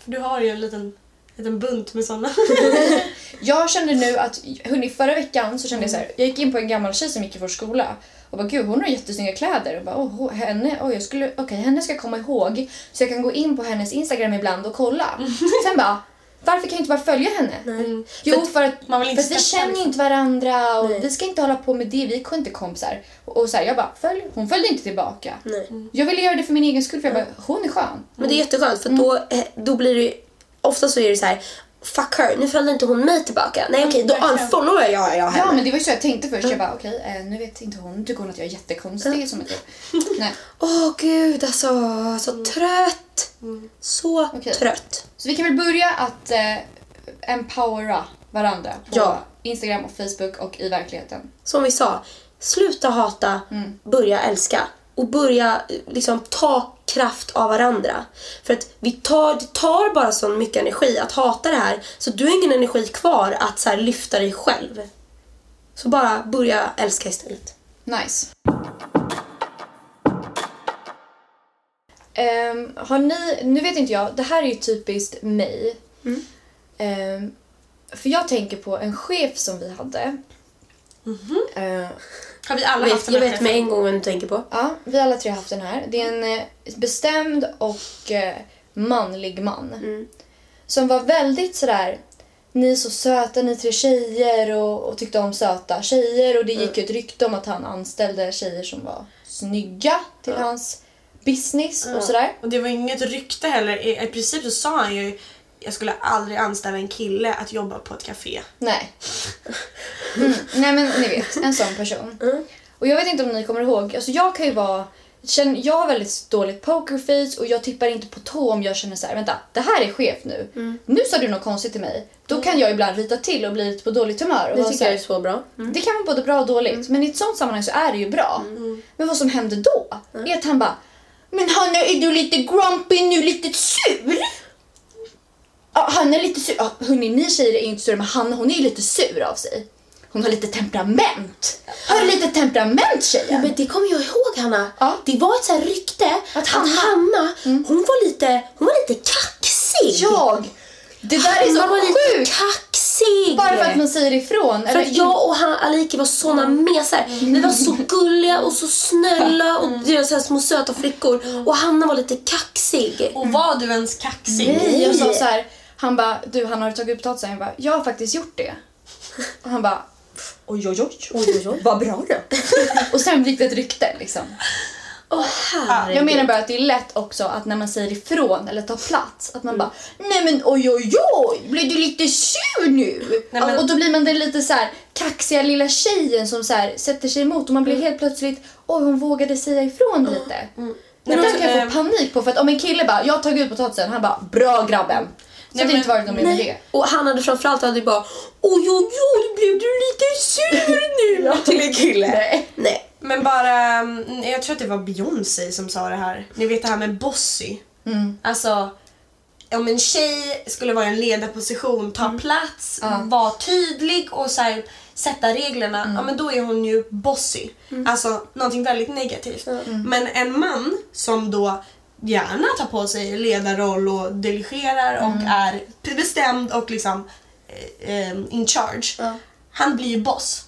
För du har ju en liten, liten bunt med såna. <laughs> Jag kände nu att, hörni, förra veckan så kände jag så här, jag gick in på en gammal tjej som gick i vår skola och bara gud hon har jättesnygga kläder och bara oh, henne, oh, jag skulle, okej henne ska jag komma ihåg så jag kan gå in på hennes Instagram ibland och kolla. <laughs> Sen bara, varför kan jag inte bara följa henne? Mm. Jo, för att, Man vill inte för vi känner ju liksom. inte varandra och Nej. vi ska inte hålla på med det, vi är inte kompisar. Och, och så här, jag bara, följ. Hon följde inte tillbaka. Nej. Jag ville göra det för min egen skull för jag bara, hon är skön. Men det är jätteskönt för då, eh, då blir det Ofta så är det så här. Fuck her, nu följde inte hon mig tillbaka. Nej okej, då verkligen. unfollowar jag, jag Ja henne. men det var ju så jag tänkte först. Jag bara okej, eh, nu vet inte hon, nu tycker hon att jag är jättekonstig som <laughs> Nej. Åh gud alltså, så trött. Så Okej. trött. Så vi kan väl börja att eh, empowera varandra på Ja. Instagram och Facebook och i verkligheten. Som vi sa, sluta hata, börja älska. Och börja eh, liksom ta kraft av varandra. För att vi tar, det tar bara så mycket energi att hata det här. Så du har ingen energi kvar att så lyfta dig själv. Så bara börja älska istället. Nice. Ehm, har ni, nu vet inte jag, det här är ju typiskt mig. Ehm, för jag tänker på en chef som vi hade. Ehm, Har vi alla Jag haft vet, den jag vet med en gång vem du tänker på. Ja, vi alla tre har haft den här. Det är en eh, bestämd och eh, manlig man. Som var väldigt sådär, ni är så söta ni tre tjejer och, och tyckte om söta tjejer. Och det gick ju ett rykte om att han anställde tjejer som var snygga till hans business och sådär. Och det var inget rykte heller. I, I princip så sa han ju jag skulle aldrig anställa en kille att jobba på ett café. Nej. Mm, nej men ni vet, en sån person. Och jag vet inte om ni kommer ihåg, alltså jag kan ju vara jag har väldigt dåligt pokerface och jag tippar inte på tå om jag känner så här: vänta, det här är chef nu. Nu sa du något konstigt till mig. Då kan jag ibland ryta till och bli lite på dåligt humör. Och Det tycker här, jag är så bra. det kan vara både bra och dåligt, men i ett sånt sammanhang så är det ju bra. Men vad som hände då är att han bara Men Hanna, är du lite grumpy nu, lite sur? Ja, han är lite sur. Ja, hörni, ni tjejer är inte sura, men Hanna hon är ju lite sur av sig. Hon har lite temperament. Har du lite temperament tjejen? Ja, men det kommer jag ihåg Hanna. Ja. Det var ett så här rykte att, Att Hanna- Hanna, hon, var lite, hon var lite kaxig. Jag! Det där är Hanna så var lite sjukt! kaxig. Bara för att man säger ifrån. För eller att jag och han, Aliki var såna mesar. Vi var så gulliga och så snälla och det var så här små söta flickor. Och Hanna var lite kaxig. Och var du ens kaxig? Nej, jag sa så här. Han bara, du han har du tagit upp potatisen? Jag bara, jag har faktiskt gjort det. Och han bara, oj oj oj, oj, oj, vad bra då. och sen gick det ett rykte liksom. Herregud. Jag menar bara att det är lätt också att när man säger ifrån eller tar plats att man bara Nej men oj oj oj, blir du lite sur nu? Nej, men- Och då blir man den lite så här kaxiga lilla tjejen som så här sätter sig emot och man blir helt plötsligt oj hon vågade säga ifrån lite. Men Nej, det men, kan jag eh, få panik på för att om en kille bara jag har tagit ut potatisen han bara bra grabben. Så Nej, det men- inte varit något mer med det. Och han hade framförallt hade bara oj oj oj blev du lite sur nu? <laughs> Till en kille. Nej. Nej. Men bara, mm, jag tror att det var Beyoncé som sa det här. Ni vet det här med bossy. Mm. Alltså, om en tjej skulle vara i en ledarposition, ta plats, Mm. Ja. vara tydlig och så här, sätta reglerna, Mm. ja men då är hon ju bossy. Alltså någonting väldigt negativt. Mm. Men en man som då gärna tar på sig ledarroll och delegerar och Mm. är bestämd och liksom eh, eh, in charge. Ja. Han blir ju boss.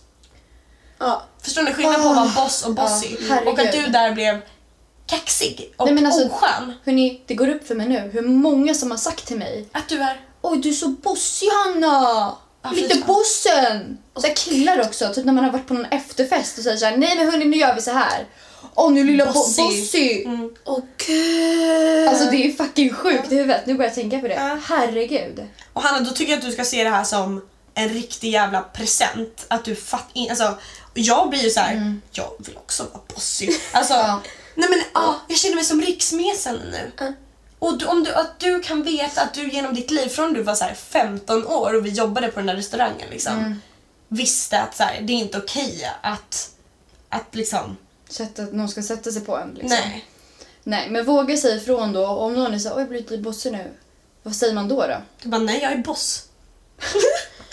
Ja. Förstår ni skillnaden på att vara boss och bossy? Ja, och att du där blev kaxig och Nej, men alltså- oskön. Hörni, det går upp för mig nu hur många som har sagt till mig Att du är... Oj, du är så bossig Hanna! Fy Lite bossen! Och så killar också, typ när man har varit på någon efterfest och säger såhär, nej men hörni nu gör vi så här. Åh nu lilla Bossy. bossy! bossy. Mm. Gud. Alltså det är fucking sjukt i huvudet, nu börjar jag tänka på det. Ja. Herregud. Och Hanna, då tycker jag att du ska se det här som en riktig jävla present. Att du fatt in, alltså, jag blir ju så här, jag vill också vara bossy. Alltså, Ja. nej men ja, jag känner mig som riksmesen nu. Ja. Och du, om du, att du kan veta att du genom ditt liv från du var så här 15 år och vi jobbade på den där restaurangen liksom, visste att så här, det är inte okej att, att liksom, Sätt att någon ska sätta sig på en liksom. nej. Nej, men våga säga ifrån då. Om någon är så oj jag blir lite bossig nu. Vad säger man då då? Du bara, nej jag är boss. <laughs>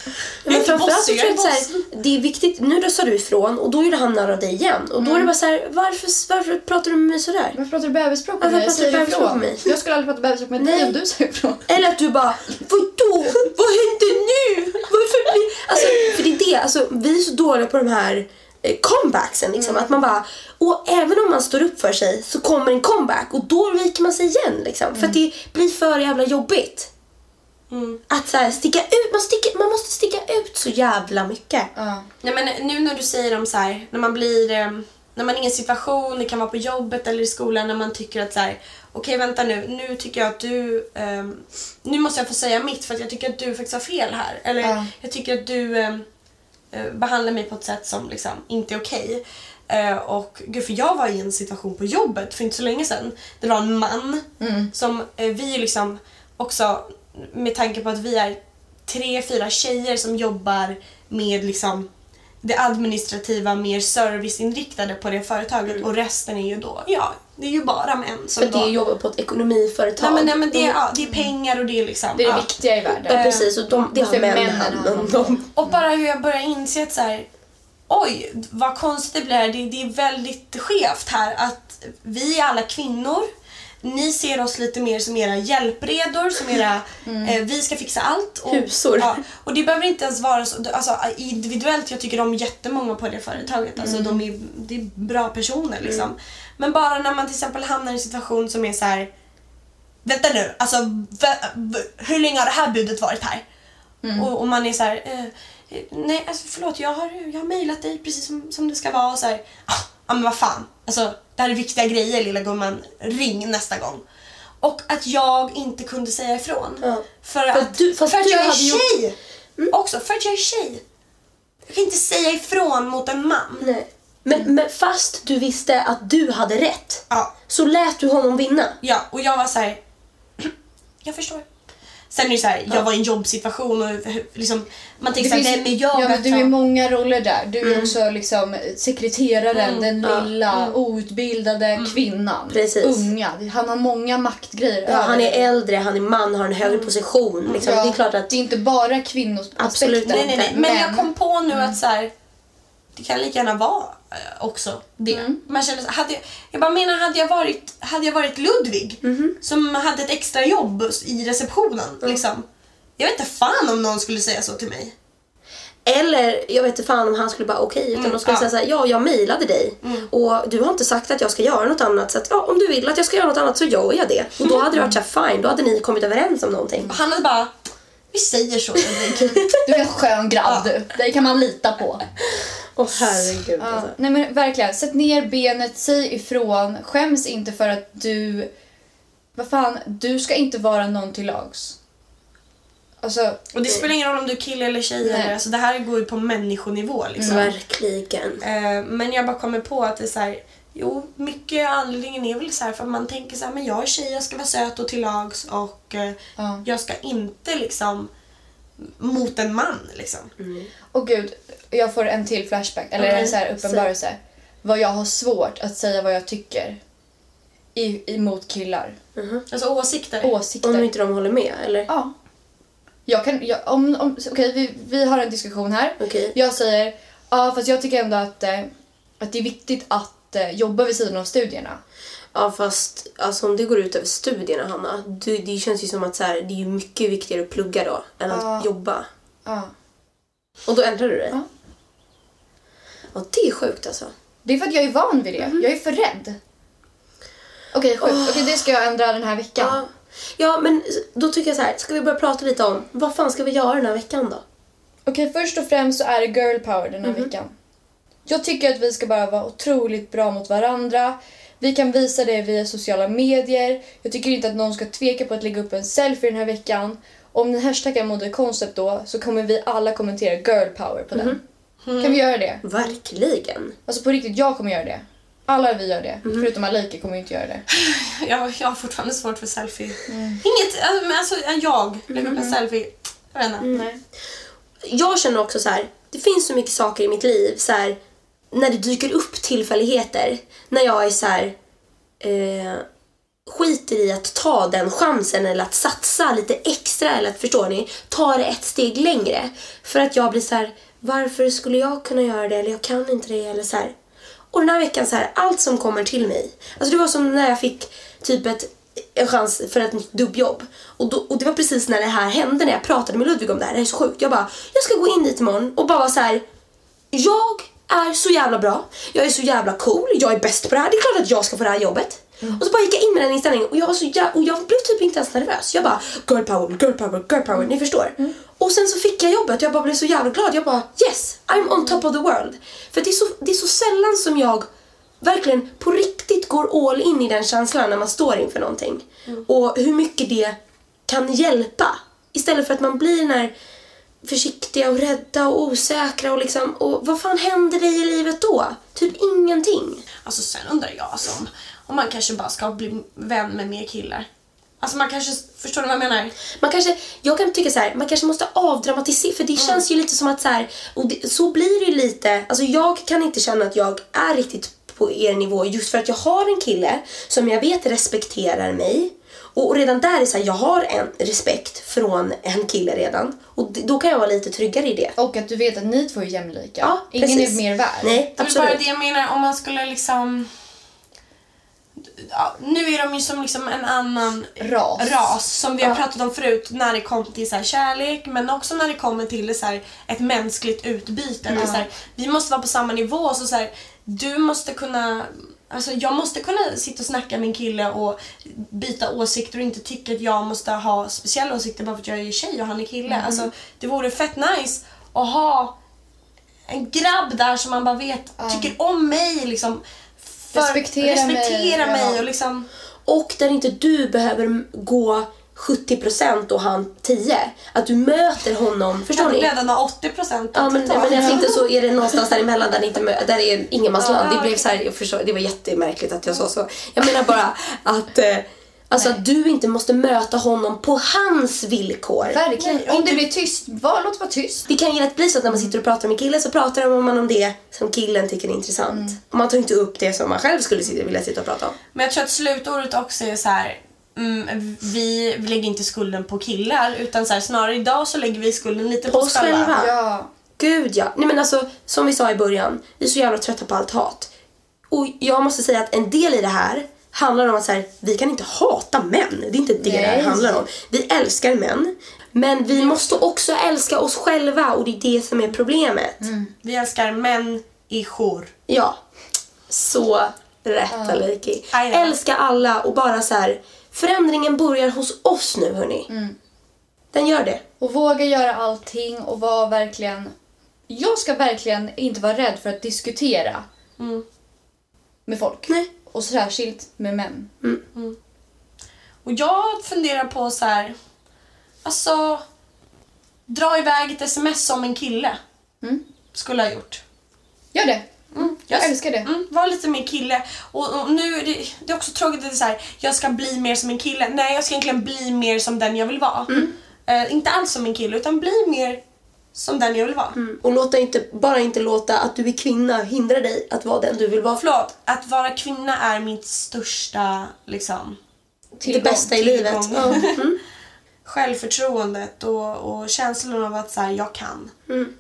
Ja, Jag är men framförallt så tror jag att så här, det är viktigt, nu röstar du ifrån och då gjorde han narr av dig igen. Och då är det bara så här, varför, varför pratar du med mig sådär? Varför pratar du bebisspråk med mig? Jag pratar du säger ifrån. med mig? Jag skulle aldrig prata bebisspråk med dig Nej. om du säger ifrån. Eller att du bara, vadå? Vad hände nu? Varför blir... Alltså, för det är det, alltså, vi är så dåliga på de här comebacksen. Liksom, Att man bara, och även om man står upp för sig så kommer en comeback och då viker man sig igen. Liksom, För att det blir för jävla jobbigt. Mm. Att så här, sticka ut, man, sticker, man måste sticka ut så jävla mycket. Nej, men nu när du säger om så här, när man blir, eh, när man är i en situation, det kan vara på jobbet eller i skolan, när man tycker att så här, okej vänta nu, nu tycker jag att du, ehm, nu måste jag få säga mitt för att jag tycker att du faktiskt har fel här. Eller Ja. jag tycker att du eh, behandlar mig på ett sätt som liksom inte är okej. Eh, och gud, för jag var i en situation på jobbet för inte så länge sedan. Det var en man Mm. som eh, vi liksom också med tanke på att vi är tre, fyra tjejer som jobbar med liksom det administrativa, mer serviceinriktade på det företaget och resten är ju då, ja, det är ju bara män som För det är jobbar på ett ekonomiföretag. Nej men, nej, men det, är, Mm. ja, det är pengar och det är liksom... Det är det ja. viktiga i världen. Ja, precis. Och de, det har män hand om. dem. Och bara hur jag börjar inse att så här, oj, vad konstigt det blir. Det, det är väldigt skevt här att vi är alla kvinnor. Ni ser oss lite mer som era hjälpredor, som era, eh, vi ska fixa allt. Och, Husor. Ja, och det behöver inte ens vara så, alltså individuellt, jag tycker om jättemånga på det företaget. Alltså de är, det är bra personer liksom. Men bara när man till exempel hamnar i en situation som är så här. Vänta nu, alltså hur länge har det här budet varit här? Och, och man är så här, eh, eh, nej alltså förlåt jag har, jag har mejlat dig precis som, som det ska vara och så här, ah, ja men vad fan, alltså det här är viktiga grejer lilla gumman, ring nästa gång. Och att jag inte kunde säga ifrån. Ja. För, För att, att du- för att jag är hade gjort- tjej! Också, för att jag är tjej. Jag kan inte säga ifrån mot en man. Nej. Men, men fast du visste att du hade rätt Ja, så lät du honom vinna. ja, och jag var så här. <clears throat> jag förstår. Sen är det så här, jag var i en jobbsituation och liksom, man tänker Det såhär, finns- nej men jag ja, men du är många roller där. Du är också liksom sekreteraren, den Ja. lilla outbildade kvinnan. Precis. Unga. Han har många maktgrejer Ja, över han är dig. äldre, han är man, har en högre position. Liksom. Ja, Det är klart att... det är inte bara kvinnors Absolut aspekter. Nej, nej, nej. Men jag kom på nu att så här, det kan lika gärna vara eh, också det. Man känner, hade jag, jag bara menar, hade jag varit, hade jag varit Ludvig som hade ett extra jobb i receptionen, liksom. Jag vet inte fan om någon skulle säga så till mig. Eller jag vet inte fan om han skulle bara okej utan Mm, de skulle ja. säga såhär, ja jag mejlade dig och du har inte sagt att jag ska göra något annat så att ja om du vill att jag ska göra något annat så gör jag det. Och då hade det varit såhär fine, då hade ni kommit överens om någonting. Och han hade bara, vi säger så. <laughs> Du är en skön grabb Ja. du. Dig kan man lita på. Åh herregud Ja, alltså. nej men verkligen, sätt ner benet, säg ifrån, skäms inte för att du... Vad fan, du ska inte vara någon till lags. Alltså, Och det spelar ingen roll om du är kille eller tjej. Nej. Eller, alltså, det här går ju på människonivå. Liksom. Verkligen. Eh, men jag bara kommer på att det är så här, jo, mycket anledningen är väl så här för man tänker så här, men jag är tjej, jag ska vara söt och till lags och eh, ja. jag ska inte liksom mot en man liksom. Och gud, jag får en till flashback, eller Okej, en så här uppenbarelse. Vad jag har svårt att säga vad jag tycker i, emot killar. Alltså åsikter. Åsikter. Om inte de håller med eller? Ja. Jag kan, jag, om, om, okej, vi, vi har en diskussion här. Okej. Jag säger, ja fast jag tycker ändå att, eh, att det är viktigt att eh, jobba vid sidan av studierna. Ja fast alltså, om det går ut över studierna Hanna, du, det känns ju som att så här, det är mycket viktigare att plugga då än att Ja. jobba. Ja. Och då ändrar du dig? Ja. Ja, det är sjukt alltså. Det är för att jag är van vid det. Jag är för rädd. Okej, sjukt. Okej, det ska jag ändra den här veckan. Ja. ja, men då tycker jag så här, ska vi börja prata lite om vad fan ska vi göra den här veckan då? Okej, först och främst så är det girl power den här veckan. Jag tycker att vi ska bara vara otroligt bra mot varandra. Vi kan visa det via sociala medier. Jag tycker inte att någon ska tveka på att lägga upp en selfie den här veckan. Om ni hashtaggar modekoncept då så kommer vi alla kommentera girl power på den. Kan vi göra det? Verkligen. Alltså på riktigt, jag kommer göra det. Alla vi gör det. Förutom Alika kommer inte göra det. <sighs> Jag, jag har fortfarande svårt för selfie. Inget, alltså, men alltså jag lägger upp en selfie. Jag vet inte. Nej. Jag känner också så här, det finns så mycket saker i mitt liv så här, när det dyker upp tillfälligheter, när jag är så här, eh, skiter i att ta den chansen eller att satsa lite extra eller att, förstår ni, ta det ett steg längre. För att jag blir så här, varför skulle jag kunna göra det eller jag kan inte det eller så här. Och den här veckan så här, allt som kommer till mig. Alltså det var som när jag fick typ ett, en chans för ett nytt dubbjobb. Och, då, och det var precis när det här hände, när jag pratade med Ludvig om det här. Det här är så sjukt. Jag bara, jag ska gå in dit imorgon och bara vara så här. Jag är så jävla bra. Jag är så jävla cool. Jag är bäst på det här. Det är klart att jag ska få det här jobbet. Och så bara gick jag in med den inställningen och jag, var så jä- och jag blev typ inte ens nervös. Jag bara, girl power, girl power, girl power. Ni förstår. Och sen så fick jag jobbet och jag bara blev så jävla glad. Jag bara, yes, I'm on top of the world. För det är så, det är så sällan som jag verkligen på riktigt går all in i den känslan när man står inför någonting. Och hur mycket det kan hjälpa. Istället för att man blir den här försiktiga och rädda och osäkra och liksom, och vad fan händer dig i livet då? Typ ingenting. Alltså sen undrar jag alltså, om, om man kanske bara ska bli vän med mer killar. Alltså man kanske, förstår du vad jag menar? Man kanske, jag kan tycka så här, man kanske måste avdramatisera för det känns ju lite som att så här, och det, så blir det ju lite, alltså jag kan inte känna att jag är riktigt på er nivå just för att jag har en kille som jag vet respekterar mig. Och redan där är så här, jag har en respekt från en kille redan. Och d- då kan jag vara lite tryggare i det. Och att du vet att ni två är jämlika. Ja, Ingen precis. är mer värd. Nej, Det är bara det jag menar, om man skulle liksom... Ja, nu är de ju som liksom en annan Ras. ras som vi har Ja. pratat om förut när det kommer till så här kärlek men också när det kommer till så här ett mänskligt utbyte. Det är Så här, vi måste vara på samma nivå. Så så här, du måste kunna Alltså jag måste kunna sitta och snacka med en kille och byta åsikter och inte tycka att jag måste ha speciella åsikter bara för att jag är tjej och han är kille. Alltså, det vore fett nice att ha en grabb där som man bara vet tycker om mig. Liksom, för, Respektera mig, respektera mig, ja. och liksom... Och där inte du behöver gå 70% och han 10. Att du möter honom. Förstår ni? redan ha 80 procent Ja, men, men jag tänkte så är det någonstans däremellan där det, inte, där det är ingenmansland. Det blev så här, jag förstår, det var jättemärkligt att jag sa så. Jag menar bara att, eh, alltså att du inte måste möta honom på hans villkor. Verkligen. Nej, Om det blir tyst, var, låt vara tyst. Det kan ju lätt bli så att när man sitter och pratar med killen så pratar man om det som killen tycker är intressant. Och man tar inte upp det som man själv skulle vilja sitta och prata om. Men jag tror att slutordet också är så här. Mm, vi, vi lägger inte skulden på killar utan så här, snarare idag så lägger vi skulden lite på, På oss själva. Ja. Gud ja. Nej men alltså, som vi sa i början, vi är så jävla trötta på allt hat. Och jag måste säga att en del i det här handlar om att så här, vi kan inte hata män. Det är inte det det här Nej. handlar om. Vi älskar män. Men vi måste också älska oss själva och det är det som är problemet. Vi älskar människor. Ja. Så rätt Aliki. Aj då. Älska alla och bara så här. Förändringen börjar hos oss nu hörni. Den gör det. Och våga göra allting och vara verkligen jag ska verkligen inte vara rädd för att diskutera Mm. med folk. Nej. Och särskilt med män. Och jag funderar på så här, alltså dra iväg ett sms som en kille. Mm. Skulle ha gjort. Gör det. Mm, Jag älskar det. Mm, var lite mer kille. Och, och nu är det, det är också tråkigt att det är så här, jag ska bli mer som en kille. Nej, jag ska egentligen bli mer som den jag vill vara. Mm. Eh, inte alls som en kille, utan bli mer som den jag vill vara. Mm. Och låta inte, bara inte låta att du är kvinna hindra dig att vara den du vill vara. Förlåt, att vara kvinna är mitt största liksom, Det bästa i livet. tillgång. Mm. Självförtroendet och, och känslan av att så här, jag kan.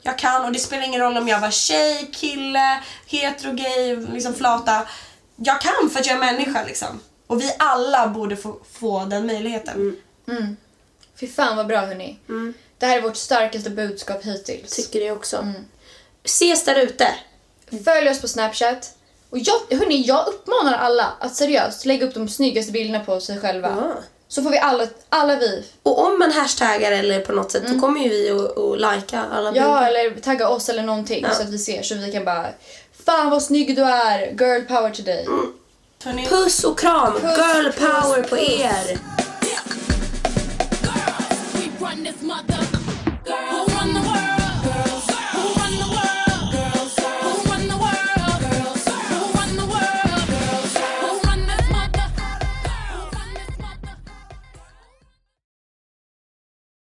Jag kan och det spelar ingen roll om jag var tjej, kille, hetero, gay, liksom flata. Jag kan för att jag är människa liksom. Och vi alla borde få, få den möjligheten. Mm. Fy fan vad bra hörni. Det här är vårt starkaste budskap hittills. Tycker det också. Ses där ute. Följ oss på Snapchat. Och jag, hörni, jag uppmanar alla att seriöst lägga upp de snyggaste bilderna på sig själva. Ja. Så får vi alla, alla vi, Och om man hashtaggar eller på något sätt då kommer ju vi att, att likea alla ja bilder. eller tagga oss eller någonting Ja. så att vi ser så vi kan bara Fan vad snygg du är! Girl power to dig. Hörni, Puss och kram! Girl power på er! We run this mother.